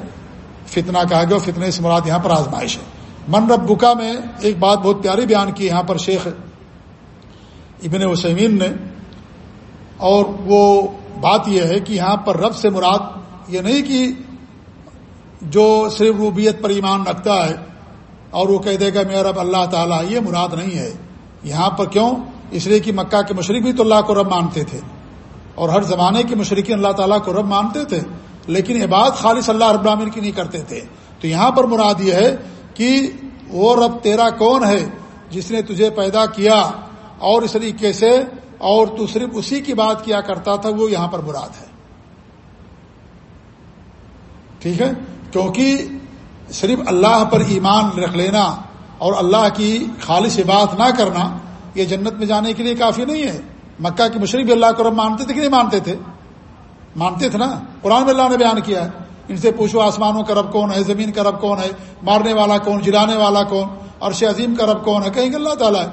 فتنہ کہا گیا فتنے سے مراد یہاں پر آزمائش ہے۔ من رب بکا میں ایک بات بہت پیاری بیان کی یہاں پر شیخ ابن وسیمین نے۔ اور وہ بات یہ ہے کہ یہاں پر رب سے مراد یہ نہیں کہ جو صرف روبیت پر ایمان رکھتا ہے اور وہ کہہ دے گا میرا رب اللہ تعالیٰ، یہ مراد نہیں ہے۔ یہاں پر کیوں؟ اس لیے کہ مکہ کے مشرق بھی تو اللہ کو رب مانتے تھے۔ اور ہر زمانے کے مشرقی اللہ تعالیٰ کو رب مانتے تھے، لیکن عبادت خالص اللہ رب العالمین کی نہیں کرتے تھے۔ تو یہاں پر مراد یہ ہے کہ وہ رب تیرا کون ہے جس نے تجھے پیدا کیا اور اس طریقے سے اور تو صرف اسی کی بات کیا کرتا تھا، وہ یہاں پر مراد ہے۔ ٹھیک ہے؟ کیونکہ صرف اللہ پر ایمان رکھ لینا اور اللہ کی خالص بات نہ کرنا، یہ جنت میں جانے کے لیے کافی نہیں ہے۔ مکہ کی مشرق بھی اللہ کو رب مانتے تھے کہ نہیں مانتے تھے؟ مانتے تھے نا؟ قرآن میں اللہ نے بیان کیا ہے۔ ان سے پوچھو آسمانوں کا رب کون ہے، زمین کا رب کون ہے، مارنے والا کون، جلانے والا کون، عرش عظیم کا رب کون ہے؟ کہیں گے اللہ تعالیٰ ہے۔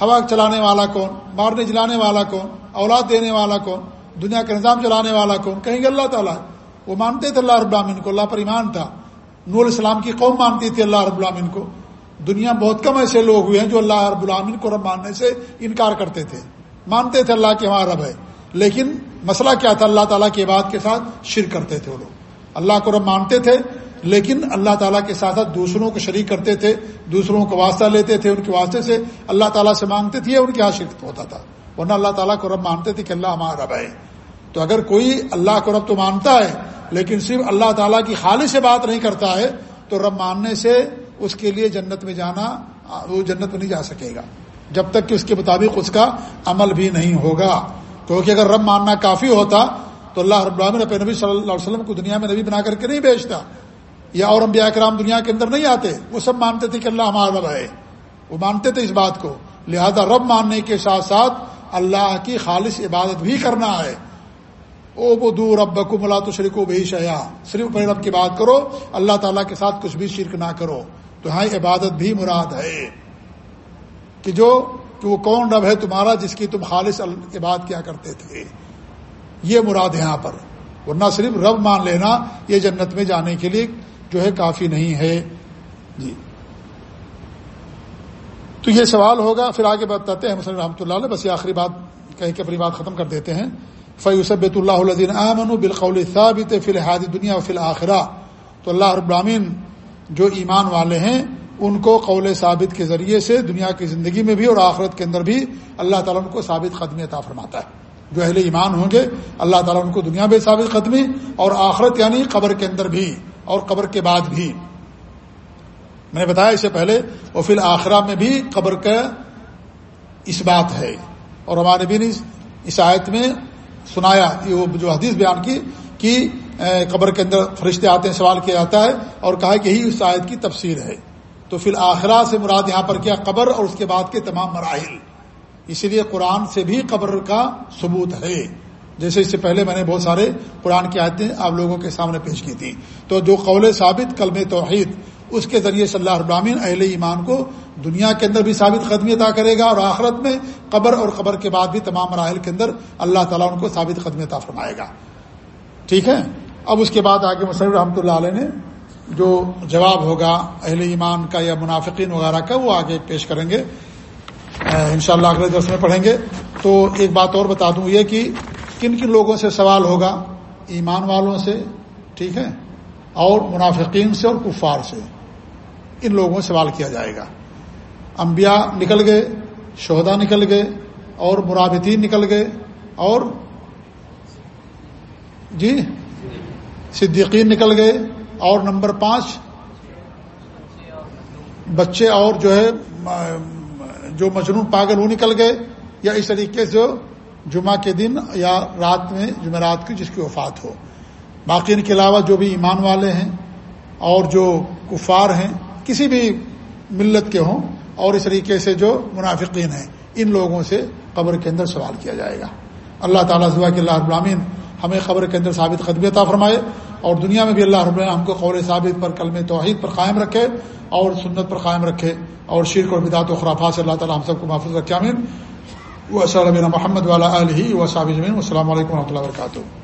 ہوا چلانے والا کون، مارنے جلانے والا کون، اولاد دینے والا کون، دنیا کا نظام چلانے والا کون، کہیں گے اللہ تعالیٰ ہے۔ وہ مانتے تھے اللہ رب العالمین کو، اللہ پر ایمان تھا۔ نور السلام کی قوم مانتی تھی اللہ رب العالمین کو۔ دنیا بہت کم ایسے لوگ ہوئے ہیں جو اللہ رب العالمین کو رب ماننے سے انکار کرتے تھے۔ مانتے تھے اللہ کے ہمارا رب ہے۔ لیکن مسئلہ کیا تھا؟ اللہ تعالیٰ کی بات کے ساتھ شر کرتے تھے وہ لوگ۔ اللہ کو رب مانتے تھے، لیکن اللہ تعالیٰ کے ساتھ ساتھ دوسروں کو شریک کرتے تھے، دوسروں کو واسطہ لیتے تھے، ان کے واسطے سے اللہ تعالیٰ سے مانگتے تھے ان کے یہاں شرک ہوتا تھا۔ ورنہ اللہ تعالیٰ کو رب مانتے تھے کہ اللہ ہمارا رب ہے۔ تو اگر کوئی اللہ کو رب تو مانتا ہے، لیکن صرف اللہ تعالیٰ کی خالص سے بات نہیں کرتا ہے، تو رب ماننے سے اس کے لیے جنت میں جانا، وہ جنت میں نہیں جا سکے گا۔ جب تک کہ اس کے مطابق اس کا عمل بھی نہیں ہوگا۔ کیونکہ اگر رب ماننا کافی ہوتا، تو اللہ رب العالمین اپنے نبی صلی اللہ علیہ وسلم کو دنیا میں نبی بنا کر کے نہیں بیچتا یا اور انبیاء کرام دنیا کے اندر نہیں آتے، وہ سب مانتے تھے کہ اللہ ہمارا رب ہے۔ وہ مانتے تھے اس بات کو۔ لہذا رب ماننے کے ساتھ ساتھ اللہ کی خالص عبادت بھی کرنا ہے۔ او بو دور رب بکو ملا تو شریک و بھی شیا صرف اپنے رب کی بات کرو، اللہ تعالیٰ کے ساتھ کچھ بھی شرک نہ کرو۔ تو ہاں عبادت بھی مراد ہے۔ کہ جو، کہ وہ کون رب ہے تمہارا جس کی تم خالص عبادت کیا کرتے تھے؟ یہ مراد یہاں پر۔ ورنہ صرف رب مان لینا یہ جنت میں جانے کے لیے جو ہے کافی نہیں ہے۔ جی۔ تو یہ سوال ہوگا، پھر آگے بتاتے ہیں، مسلم رحمۃ اللہ علیہ، بس یہ آخری بات کہیں کہ اپنی بات ختم کر دیتے ہیں۔ فیوسبۃ اللہ الدین امن بالقول ثابت فی الحادی دنیا و فی الآخرہ تو اللہ ابرامین جو ایمان والے ہیں ان کو قول ثابت کے ذریعے سے دنیا کی زندگی میں بھی اور آخرت کے اندر بھی اللہ تعالیٰ ان کو ثابت قدمی عطا فرماتا ہے۔ جو اہل ایمان ہوں گے، اللہ تعالیٰ ان کو دنیا میں ثابت قدمی اور آخرت یعنی قبر کے اندر بھی اور قبر کے بعد بھی۔ میں نے بتایا اس سے پہلے اور پھر آخرہ میں بھی قبر کا اس بات ہے۔ اور ہمارے بھی نے اس آیت میں سنایا وہ جو حدیث بیان کی کہ قبر کے اندر فرشتے آتے ہیں، سوال کیا جاتا ہے اور کہا کہ یہی اس آیت کی تفسیر ہے۔ تو پھر آخرہ سے مراد یہاں پر کیا قبر اور اس کے بعد کے تمام مراحل۔ اسی لیے قرآن سے بھی قبر کا ثبوت ہے۔ جیسے اس سے پہلے میں نے بہت سارے قرآن کی آیتیں آپ لوگوں کے سامنے پیش کی تھی تو جو قول ثابت کلم توحید، اس کے ذریعے صلی اللہ ابراہین اہل ایمان کو دنیا کے اندر بھی ثابت قدمی عطا کرے گا اور آخرت میں قبر اور قبر کے بعد بھی تمام مراحل کے اندر اللہ تعالیٰ ان کو ثابت قدمی عطا فرمائے گا۔ ٹھیک ہے؟ اب اس کے بعد آگے مصنف رحمۃ اللہ علیہ نے جو جواب ہوگا اہل ایمان کا یا منافقین وغیرہ کا، وہ آگے پیش کریں گے۔ ان شاء اللہ اگلے درس میں پڑھیں گے۔ تو ایک بات اور بتا دوں یہ کہ کن کن لوگوں سے سوال ہوگا؟ ایمان والوں سے، ٹھیک ہے؟ اور منافقین سے اور کفار سے۔ ان لوگوں سے سوال کیا جائے گا۔ انبیاء نکل گئے شہدا نکل گئے، اور مرابطین نکل گئے، اور جی صدیقین نکل گئے اور نمبر پانچ، بچے اور جو ہے، جو مجنون پاگل وہ نکل گئے، یا اس طریقے سے جمعہ کے دن یا رات میں جمعرات کی جس کی وفات ہو۔ باقی ان کے علاوہ جو بھی ایمان والے ہیں اور جو کفار ہیں، کسی بھی ملت کے ہوں اور اس طریقے سے جو منافقین ہیں، ان لوگوں سے قبر کے اندر سوال کیا جائے گا۔ اللہ تعالیٰ ضبح کے اللہ ابرامین ہمیں خبر کے اندر ثابت قدمی عطا فرمائے اور دنیا میں بھی اللہ رب ہم کو قول ثابت پر کلم توحید پر قائم رکھے اور سنت پر قائم رکھے اور شرک اور بدعت و خرافات سے اللہ تعالیٰ ہم سب کو محفوظ رکھے. امین وہ محمد والا علیہ و صابن السلام علیکم و رحمۃ اللہ وبرکاتہ.